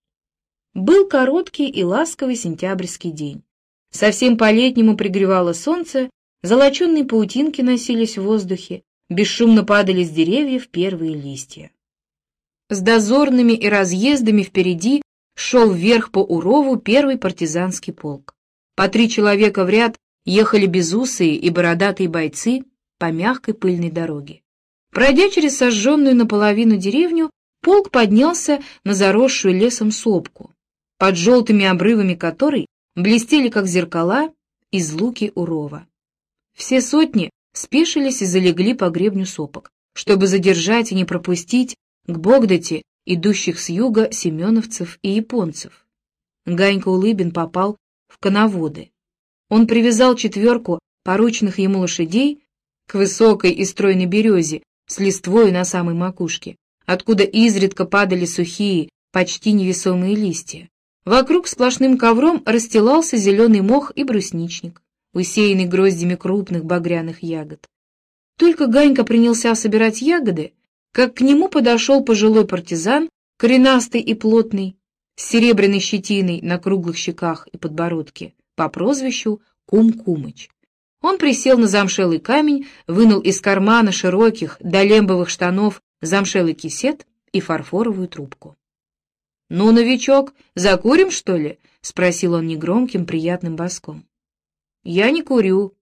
Был короткий и ласковый сентябрьский день. Совсем по-летнему пригревало солнце, золоченные паутинки носились в воздухе, бесшумно падали с деревьев первые листья. С дозорными и разъездами впереди шел вверх по Урову первый партизанский полк. По три человека в ряд ехали безусые и бородатые бойцы по мягкой пыльной дороге. Пройдя через сожженную наполовину деревню, полк поднялся на заросшую лесом сопку, под желтыми обрывами которой блестели, как зеркала, из луки урова. Все сотни спешились и залегли по гребню сопок, чтобы задержать и не пропустить к Богдате идущих с юга семеновцев и японцев. Ганька Улыбин попал в коноводы. Он привязал четверку порученных ему лошадей к высокой и стройной березе, с листвой на самой макушке, откуда изредка падали сухие, почти невесомые листья. Вокруг сплошным ковром расстилался зеленый мох и брусничник, усеянный гроздями крупных багряных ягод. Только Ганька принялся собирать ягоды, как к нему подошел пожилой партизан, коренастый и плотный, с серебряной щетиной на круглых щеках и подбородке, по прозвищу Кум-Кумыч. Он присел на замшелый камень, вынул из кармана широких до лембовых штанов замшелый кисет и фарфоровую трубку. — Ну, новичок, закурим, что ли? — спросил он негромким, приятным баском. — Я не курю.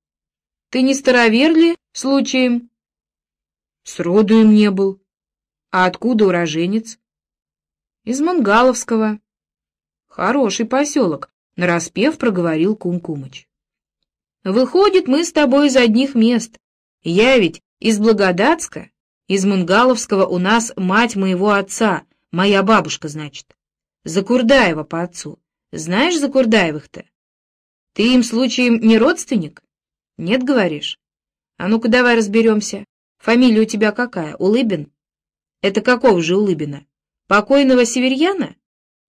— Ты не старовер ли, случаем? — Сроду им не был. — А откуда уроженец? — Из Мангаловского. — Хороший поселок, — нараспев проговорил Кум-Кумыч. — Выходит, мы с тобой из одних мест. Я ведь из Благодатска, из Мунгаловского у нас мать моего отца — Моя бабушка, значит. Закурдаева по отцу. Знаешь Закурдаевых-то? Ты им случаем не родственник? Нет, говоришь? А ну-ка давай разберемся. Фамилия у тебя какая? Улыбин? Это какого же Улыбина? Покойного Северьяна?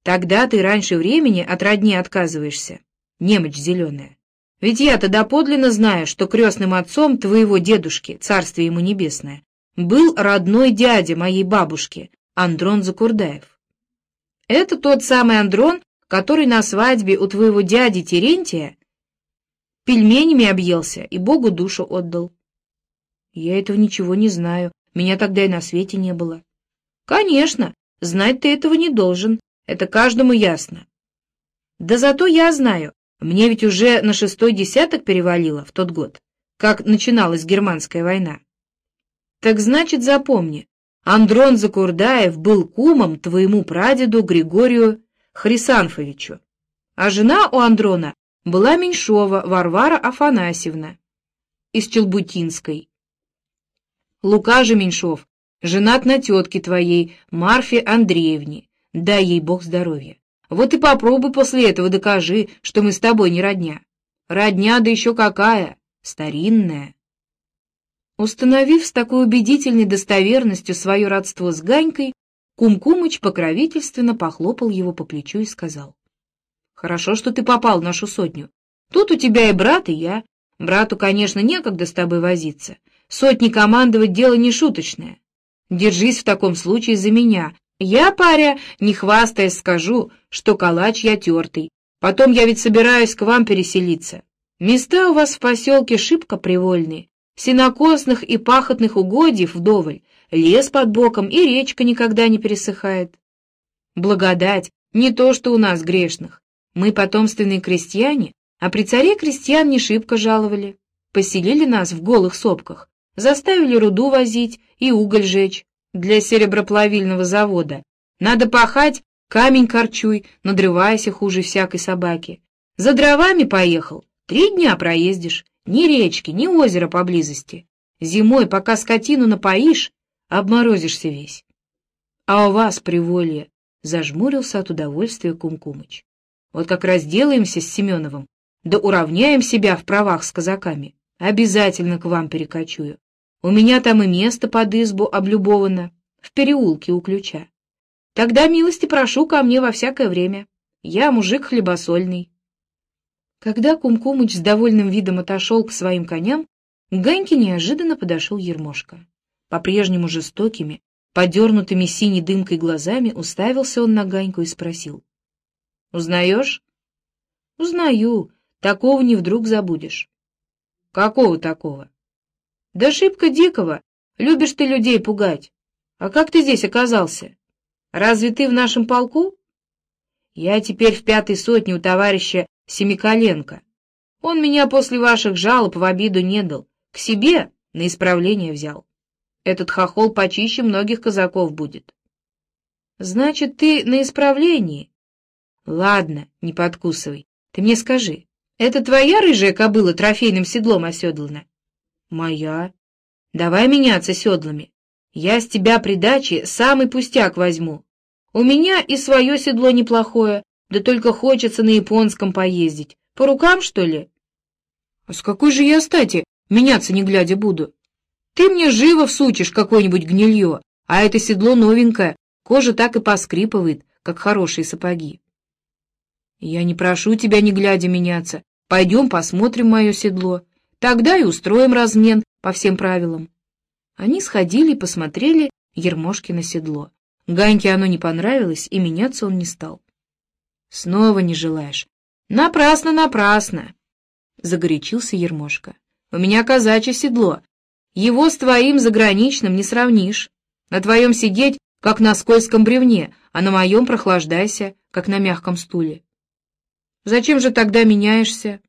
Тогда ты раньше времени от родни отказываешься. Немочь зеленая. Ведь я-то доподлинно знаю, что крестным отцом твоего дедушки, царствие ему небесное, был родной дядя моей бабушки, Андрон Закурдаев. Это тот самый Андрон, который на свадьбе у твоего дяди Терентия пельменями объелся и Богу душу отдал. Я этого ничего не знаю, меня тогда и на свете не было. Конечно, знать ты этого не должен, это каждому ясно. Да зато я знаю, мне ведь уже на шестой десяток перевалило в тот год, как начиналась германская война. Так значит, запомни, Андрон Закурдаев был кумом твоему прадеду Григорию Хрисанфовичу, а жена у Андрона была Меньшова Варвара Афанасьевна из Челбутинской. Лука же Меньшов женат на тетке твоей, Марфе Андреевне, дай ей Бог здоровья. Вот и попробуй после этого докажи, что мы с тобой не родня. Родня, да еще какая, старинная. Установив с такой убедительной достоверностью свое родство с Ганькой, Кум-Кумыч покровительственно похлопал его по плечу и сказал. — Хорошо, что ты попал в нашу сотню. Тут у тебя и брат, и я. Брату, конечно, некогда с тобой возиться. Сотни командовать дело не шуточное. Держись в таком случае за меня. Я, паря, не хвастаясь, скажу, что калач я тертый. Потом я ведь собираюсь к вам переселиться. Места у вас в поселке шибко привольные сенокосных и пахотных угодьев вдоволь, лес под боком и речка никогда не пересыхает. Благодать не то, что у нас грешных. Мы потомственные крестьяне, а при царе крестьян не шибко жаловали. Поселили нас в голых сопках, заставили руду возить и уголь жечь для сереброплавильного завода. Надо пахать, камень корчуй, надрывайся хуже всякой собаки. За дровами поехал, три дня проездишь, ни речки, ни озера поблизости. Зимой, пока скотину напоишь, обморозишься весь. А у вас приволье, — зажмурился от удовольствия Кумкумыч. Вот как разделаемся с Семеновым, да уравняем себя в правах с казаками, обязательно к вам перекочую. У меня там и место под избу облюбовано, в переулке у ключа. Тогда милости прошу ко мне во всякое время. Я мужик хлебосольный. Когда Кумкумыч с довольным видом отошел к своим коням, к Ганьке неожиданно подошел Ермошка. По-прежнему жестокими, подернутыми синей дымкой глазами уставился он на Ганьку и спросил. — Узнаешь? — Узнаю. Такого не вдруг забудешь. — Какого такого? — Да шибко дикого. Любишь ты людей пугать. А как ты здесь оказался? Разве ты в нашем полку? — Я теперь в пятой сотне у товарища Семиколенко. Он меня после ваших жалоб в обиду не дал, к себе на исправление взял. Этот хохол почище многих казаков будет. Значит, ты на исправлении? Ладно, не подкусывай. Ты мне скажи, это твоя рыжая кобыла трофейным седлом оседлана? Моя. Давай меняться седлами. Я с тебя при даче самый пустяк возьму. У меня и свое седло неплохое, да только хочется на японском поездить. По рукам, что ли? А с какой же я стати меняться не глядя буду? Ты мне живо всучишь какое-нибудь гнилье, а это седло новенькое, кожа так и поскрипывает, как хорошие сапоги. Я не прошу тебя, не глядя, меняться. Пойдем посмотрим мое седло. Тогда и устроим размен по всем правилам. Они сходили и посмотрели Ермошкино седло. Ганьке оно не понравилось, и меняться он не стал. Снова не желаешь. Напрасно, напрасно, — загорячился Ермошка. У меня казачье седло. Его с твоим заграничным не сравнишь. На твоем сидеть, как на скользком бревне, а на моем прохлаждайся, как на мягком стуле. Зачем же тогда меняешься?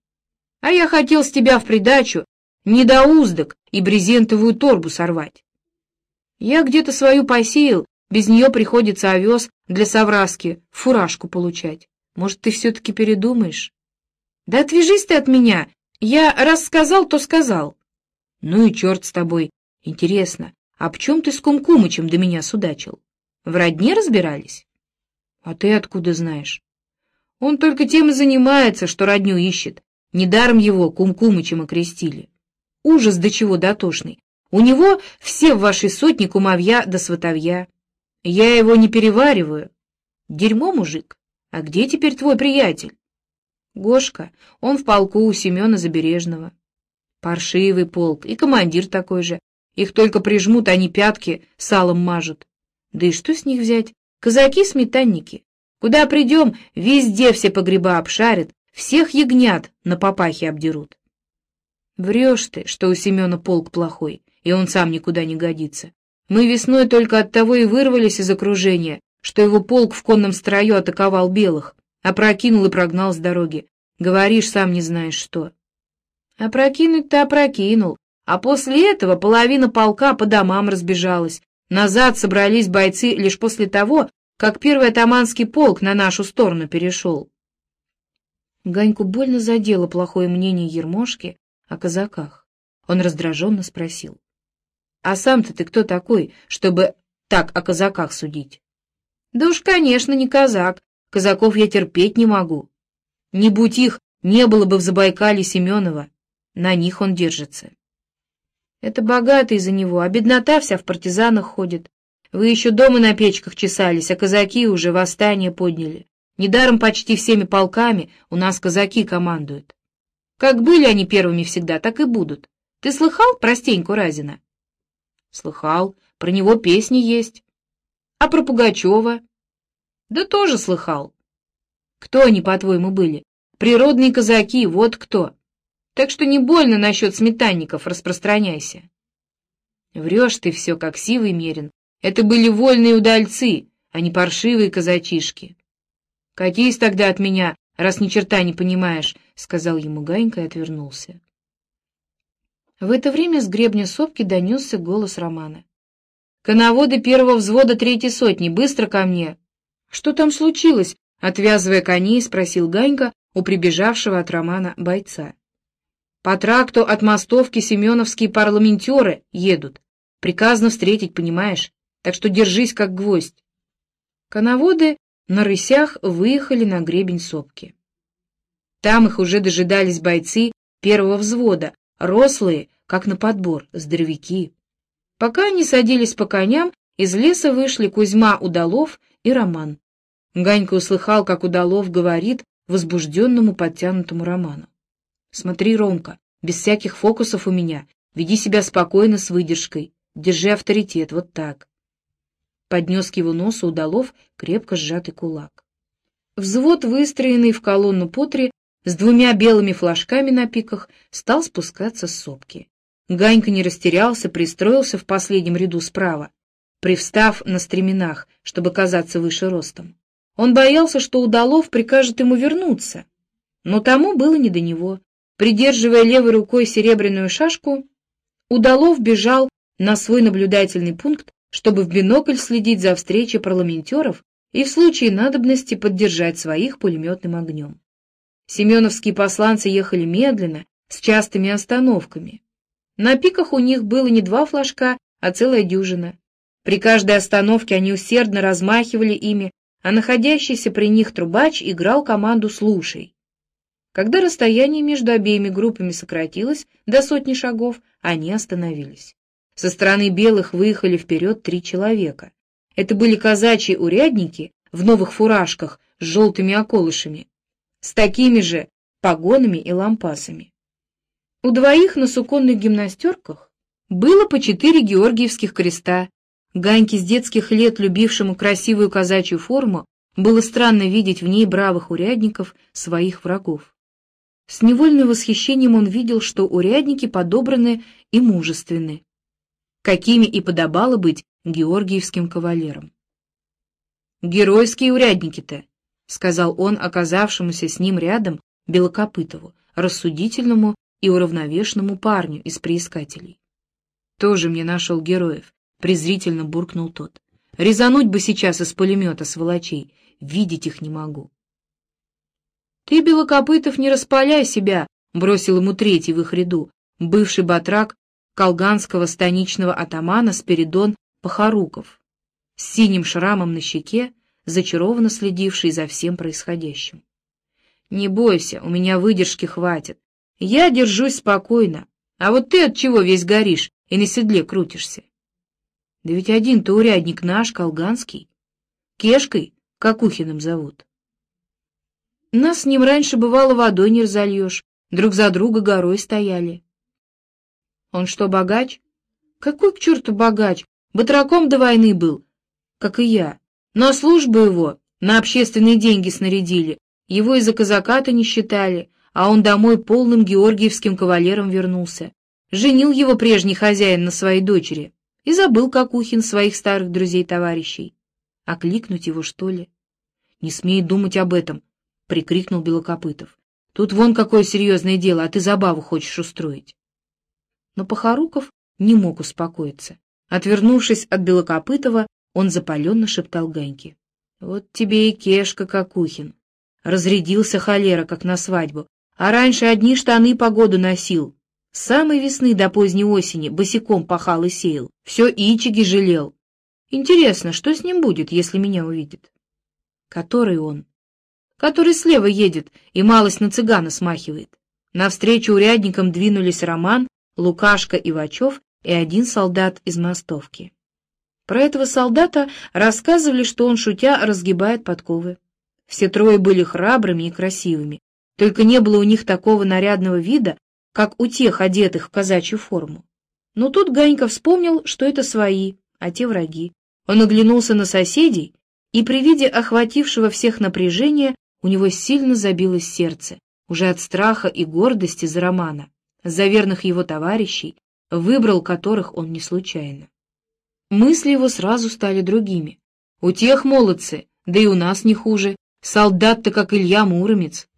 А я хотел с тебя в придачу недоуздок и брезентовую торбу сорвать. Я где-то свою посеял, без нее приходится овес для совраски, фуражку получать. Может, ты все-таки передумаешь? Да отвяжись ты от меня. Я раз сказал, то сказал. Ну и черт с тобой. Интересно, а в чем ты с Кумкумычем до меня судачил? В родне разбирались? А ты откуда знаешь? Он только тем и занимается, что родню ищет. Недаром его Кумкумычем окрестили. Ужас до чего дотошный. У него все в вашей сотне кумовья да сватовья. Я его не перевариваю. Дерьмо, мужик. А где теперь твой приятель? Гошка, он в полку у Семена Забережного. Паршивый полк, и командир такой же. Их только прижмут, они пятки салом мажут. Да и что с них взять? Казаки-сметанники. Куда придем, везде все погреба обшарят, всех ягнят на папахе обдерут. Врешь ты, что у Семена полк плохой, и он сам никуда не годится. Мы весной только от того и вырвались из окружения, что его полк в конном строю атаковал белых, опрокинул и прогнал с дороги. Говоришь, сам не знаешь что. Опрокинуть-то опрокинул, а после этого половина полка по домам разбежалась. Назад собрались бойцы лишь после того, как первый атаманский полк на нашу сторону перешел. Ганьку больно задело плохое мнение Ермошки о казаках. Он раздраженно спросил. — А сам-то ты кто такой, чтобы так о казаках судить? Да уж, конечно, не казак. Казаков я терпеть не могу. Не будь их, не было бы в Забайкале Семенова. На них он держится. Это богатый из-за него, а беднота вся в партизанах ходит. Вы еще дома на печках чесались, а казаки уже восстание подняли. Недаром почти всеми полками у нас казаки командуют. Как были они первыми всегда, так и будут. Ты слыхал про Стеньку Разина? Слыхал. Про него песни есть. А про Пугачева? Да тоже слыхал. Кто они, по-твоему, были? Природные казаки, вот кто. Так что не больно насчет сметанников распространяйся. Врешь ты все, как сивый мерин. Это были вольные удальцы, а не паршивые казачишки. Катись тогда от меня, раз ни черта не понимаешь, — сказал ему Ганька и отвернулся. В это время с гребня сопки донесся голос Романа. Коноводы первого взвода третьей сотни, быстро ко мне!» «Что там случилось?» — отвязывая коней, спросил Ганька у прибежавшего от Романа бойца. «По тракту от мостовки семеновские парламентеры едут. Приказано встретить, понимаешь? Так что держись, как гвоздь». Коноводы на рысях выехали на гребень сопки. Там их уже дожидались бойцы первого взвода, рослые, как на подбор, здоровяки. Пока они садились по коням, из леса вышли Кузьма Удалов и Роман. Ганька услыхал, как Удалов говорит возбужденному подтянутому Роману. «Смотри, Ромка, без всяких фокусов у меня. Веди себя спокойно, с выдержкой. Держи авторитет, вот так». Поднес к его носу Удалов крепко сжатый кулак. Взвод, выстроенный в колонну по три, с двумя белыми флажками на пиках, стал спускаться с сопки. Ганька не растерялся, пристроился в последнем ряду справа, привстав на стременах, чтобы казаться выше ростом. Он боялся, что Удалов прикажет ему вернуться, но тому было не до него. Придерживая левой рукой серебряную шашку, Удалов бежал на свой наблюдательный пункт, чтобы в бинокль следить за встречей парламентеров и в случае надобности поддержать своих пулеметным огнем. Семеновские посланцы ехали медленно, с частыми остановками. На пиках у них было не два флажка, а целая дюжина. При каждой остановке они усердно размахивали ими, а находящийся при них трубач играл команду «Слушай». Когда расстояние между обеими группами сократилось до сотни шагов, они остановились. Со стороны белых выехали вперед три человека. Это были казачьи урядники в новых фуражках с желтыми околышами, с такими же погонами и лампасами. У двоих на суконных гимнастерках было по четыре георгиевских креста. Ганьке с детских лет, любившему красивую казачью форму, было странно видеть в ней бравых урядников своих врагов. С невольным восхищением он видел, что урядники подобраны и мужественны, какими и подобало быть георгиевским кавалерам. «Геройские урядники-то», — сказал он оказавшемуся с ним рядом Белокопытову, рассудительному и уравновешенному парню из приискателей. «Тоже мне нашел героев», — презрительно буркнул тот. «Резануть бы сейчас из пулемета сволочей, видеть их не могу». «Ты, Белокопытов, не распаляй себя», — бросил ему третий в их ряду, бывший батрак колганского станичного атамана Спиридон Похоруков, с синим шрамом на щеке, зачарованно следивший за всем происходящим. «Не бойся, у меня выдержки хватит. Я держусь спокойно. А вот ты от чего весь горишь и на седле крутишься?» «Да ведь один-то урядник наш, колганский. Кешкой, Какухиным зовут. Нас с ним раньше бывало водой не разольешь, друг за друга горой стояли. Он что, богач? Какой к черту богач? Батраком до войны был, как и я. Но службу его на общественные деньги снарядили, его из-за казака-то не считали, а он домой полным георгиевским кавалером вернулся. Женил его прежний хозяин на своей дочери и забыл Какухин своих старых друзей-товарищей. Окликнуть его, что ли? Не смей думать об этом, — прикрикнул Белокопытов. «Тут вон какое серьезное дело, а ты забаву хочешь устроить». Но Похоруков не мог успокоиться. Отвернувшись от Белокопытова, он запаленно шептал Ганьке. «Вот тебе и кешка, Какухин. Разрядился холера, как на свадьбу, а раньше одни штаны погоду носил. С самой весны до поздней осени босиком пахал и сеял, все ичиги жалел. Интересно, что с ним будет, если меня увидит?» «Который он?» который слева едет и малость на цыгана смахивает. Навстречу урядникам двинулись Роман, Лукашка Ивачев и один солдат из Мостовки. Про этого солдата рассказывали, что он, шутя, разгибает подковы. Все трое были храбрыми и красивыми, только не было у них такого нарядного вида, как у тех, одетых в казачью форму. Но тут Ганька вспомнил, что это свои, а те враги. Он оглянулся на соседей и при виде охватившего всех напряжения у него сильно забилось сердце, уже от страха и гордости за Романа, за верных его товарищей, выбрал которых он не случайно. Мысли его сразу стали другими. У тех молодцы, да и у нас не хуже, солдат-то как Илья Муромец.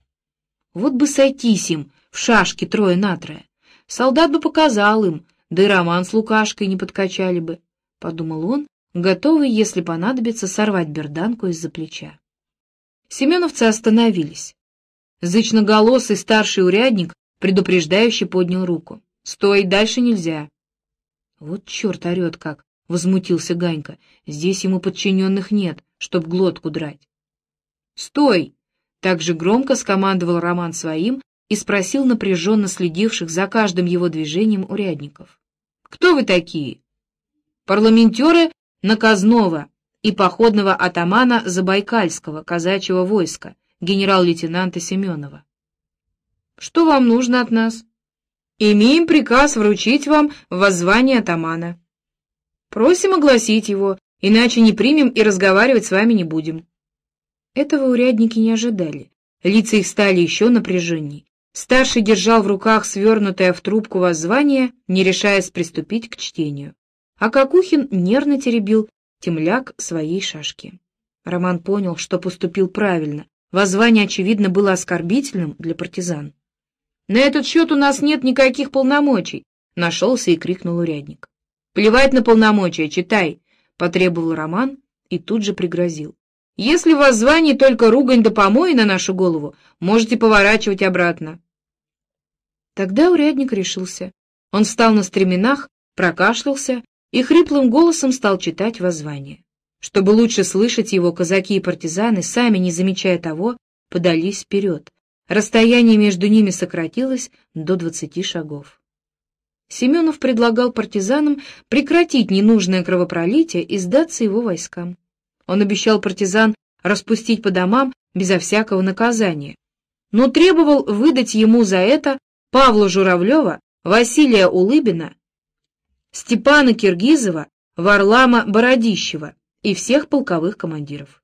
Вот бы сойтись им в шашки трое на трое. Солдат бы показал им, да и Роман с Лукашкой не подкачали бы, — подумал он, готовый, если понадобится, сорвать берданку из-за плеча. Семеновцы остановились. Зычноголосый старший урядник предупреждающе поднял руку. «Стой, дальше нельзя». «Вот черт орет как!» — возмутился Ганька. «Здесь ему подчиненных нет, чтоб глотку драть». «Стой!» — так же громко скомандовал Роман своим и спросил напряженно следивших за каждым его движением урядников. «Кто вы такие?» «Парламентеры Наказного», и походного атамана Забайкальского казачьего войска, генерал-лейтенанта Семенова. «Что вам нужно от нас?» «Имеем приказ вручить вам воззвание атамана. Просим огласить его, иначе не примем и разговаривать с вами не будем». Этого урядники не ожидали. Лица их стали еще напряженней. Старший держал в руках свернутое в трубку воззвание, не решаясь приступить к чтению. А Какухин нервно теребил темляк своей шашки. Роман понял, что поступил правильно. Воззвание, очевидно, было оскорбительным для партизан. «На этот счет у нас нет никаких полномочий!» — нашелся и крикнул урядник. «Плевать на полномочия, читай!» — потребовал Роман и тут же пригрозил. «Если в воззвании только ругань да помои на нашу голову, можете поворачивать обратно». Тогда урядник решился. Он встал на стременах, прокашлялся и хриплым голосом стал читать воззвание. Чтобы лучше слышать его, казаки и партизаны, сами не замечая того, подались вперед. Расстояние между ними сократилось до двадцати шагов. Семенов предлагал партизанам прекратить ненужное кровопролитие и сдаться его войскам. Он обещал партизан распустить по домам безо всякого наказания, но требовал выдать ему за это Павла Журавлева, Василия Улыбина, Степана Киргизова, Варлама Бородищева и всех полковых командиров.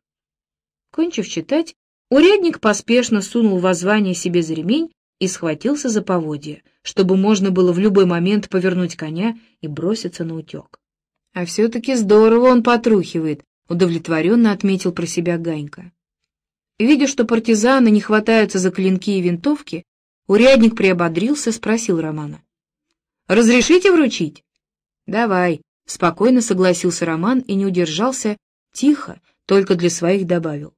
Кончив читать, урядник поспешно сунул воззвание себе за ремень и схватился за поводья, чтобы можно было в любой момент повернуть коня и броситься на утек. А все-таки здорово он потрухивает, удовлетворенно отметил про себя Ганька. Видя, что партизаны не хватаются за клинки и винтовки, урядник приободрился, спросил Романа. «Разрешите вручить?» «Давай», — спокойно согласился Роман и не удержался, тихо, только для своих добавил.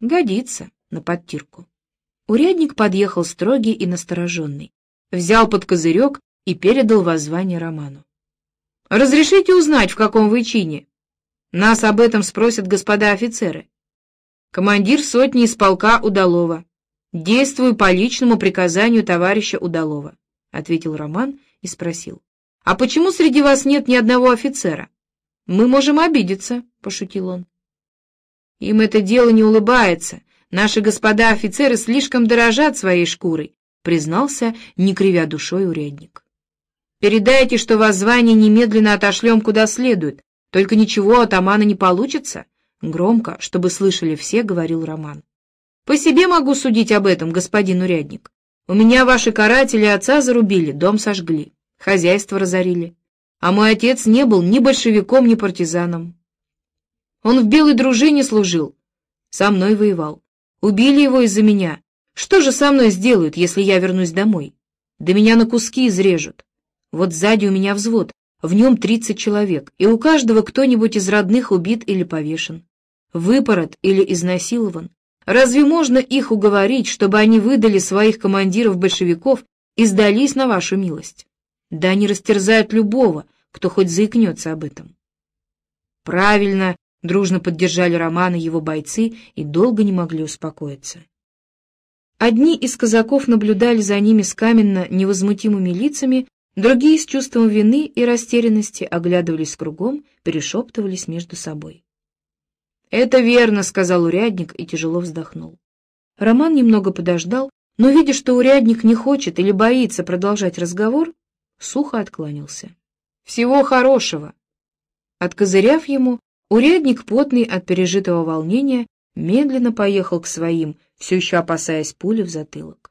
«Годится на подтирку». Урядник подъехал строгий и настороженный, взял под козырек и передал воззвание Роману. «Разрешите узнать, в каком вы чине? Нас об этом спросят господа офицеры. Командир сотни из полка Удалова. Действую по личному приказанию товарища Удалова», — ответил Роман и спросил. «А почему среди вас нет ни одного офицера?» «Мы можем обидеться», — пошутил он. «Им это дело не улыбается. Наши господа офицеры слишком дорожат своей шкурой», — признался, не кривя душой урядник. «Передайте, что воззвание немедленно отошлем куда следует, только ничего от Амана не получится», — громко, чтобы слышали все, говорил Роман. «По себе могу судить об этом, господин урядник. У меня ваши каратели отца зарубили, дом сожгли хозяйство разорили. А мой отец не был ни большевиком, ни партизаном. Он в белой дружине служил, со мной воевал. Убили его из-за меня. Что же со мной сделают, если я вернусь домой? Да меня на куски изрежут. Вот сзади у меня взвод, в нем тридцать человек, и у каждого кто-нибудь из родных убит или повешен, выпорот или изнасилован. Разве можно их уговорить, чтобы они выдали своих командиров-большевиков и сдались на вашу милость? Да они растерзают любого, кто хоть заикнется об этом. Правильно, дружно поддержали Романа его бойцы и долго не могли успокоиться. Одни из казаков наблюдали за ними с каменно невозмутимыми лицами, другие с чувством вины и растерянности оглядывались кругом, перешептывались между собой. «Это верно», — сказал урядник и тяжело вздохнул. Роман немного подождал, но, видя, что урядник не хочет или боится продолжать разговор, сухо откланялся. «Всего хорошего!» Откозыряв ему, урядник, потный от пережитого волнения, медленно поехал к своим, все еще опасаясь пули в затылок.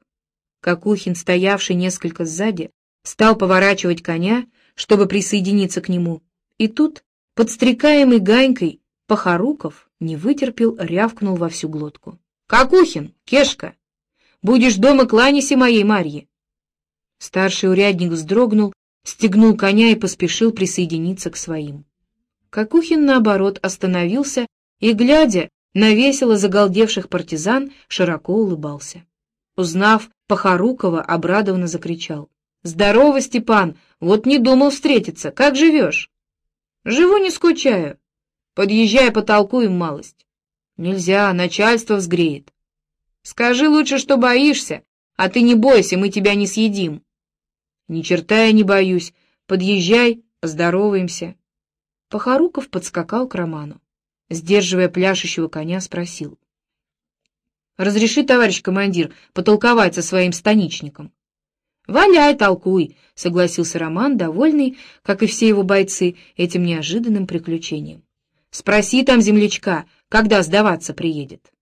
Какухин, стоявший несколько сзади, стал поворачивать коня, чтобы присоединиться к нему, и тут, подстрекаемый Ганькой, Похоруков не вытерпел, рявкнул во всю глотку. «Какухин, Кешка, будешь дома кланяйся моей Марье!» Старший урядник вздрогнул, стегнул коня и поспешил присоединиться к своим. Какухин, наоборот, остановился и, глядя на весело загалдевших партизан, широко улыбался. Узнав Похорукова, обрадованно закричал. «Здорово, Степан! Вот не думал встретиться. Как живешь?» «Живу, не скучаю. Подъезжай, потолкуем малость». «Нельзя, начальство взгреет». «Скажи лучше, что боишься, а ты не бойся, мы тебя не съедим». Ни черта я не боюсь. Подъезжай, поздороваемся. Похоруков подскакал к Роману. Сдерживая пляшущего коня, спросил. «Разреши, товарищ командир, потолковать со своим станичником?» «Валяй, толкуй», — согласился Роман, довольный, как и все его бойцы, этим неожиданным приключением. «Спроси там землячка, когда сдаваться приедет».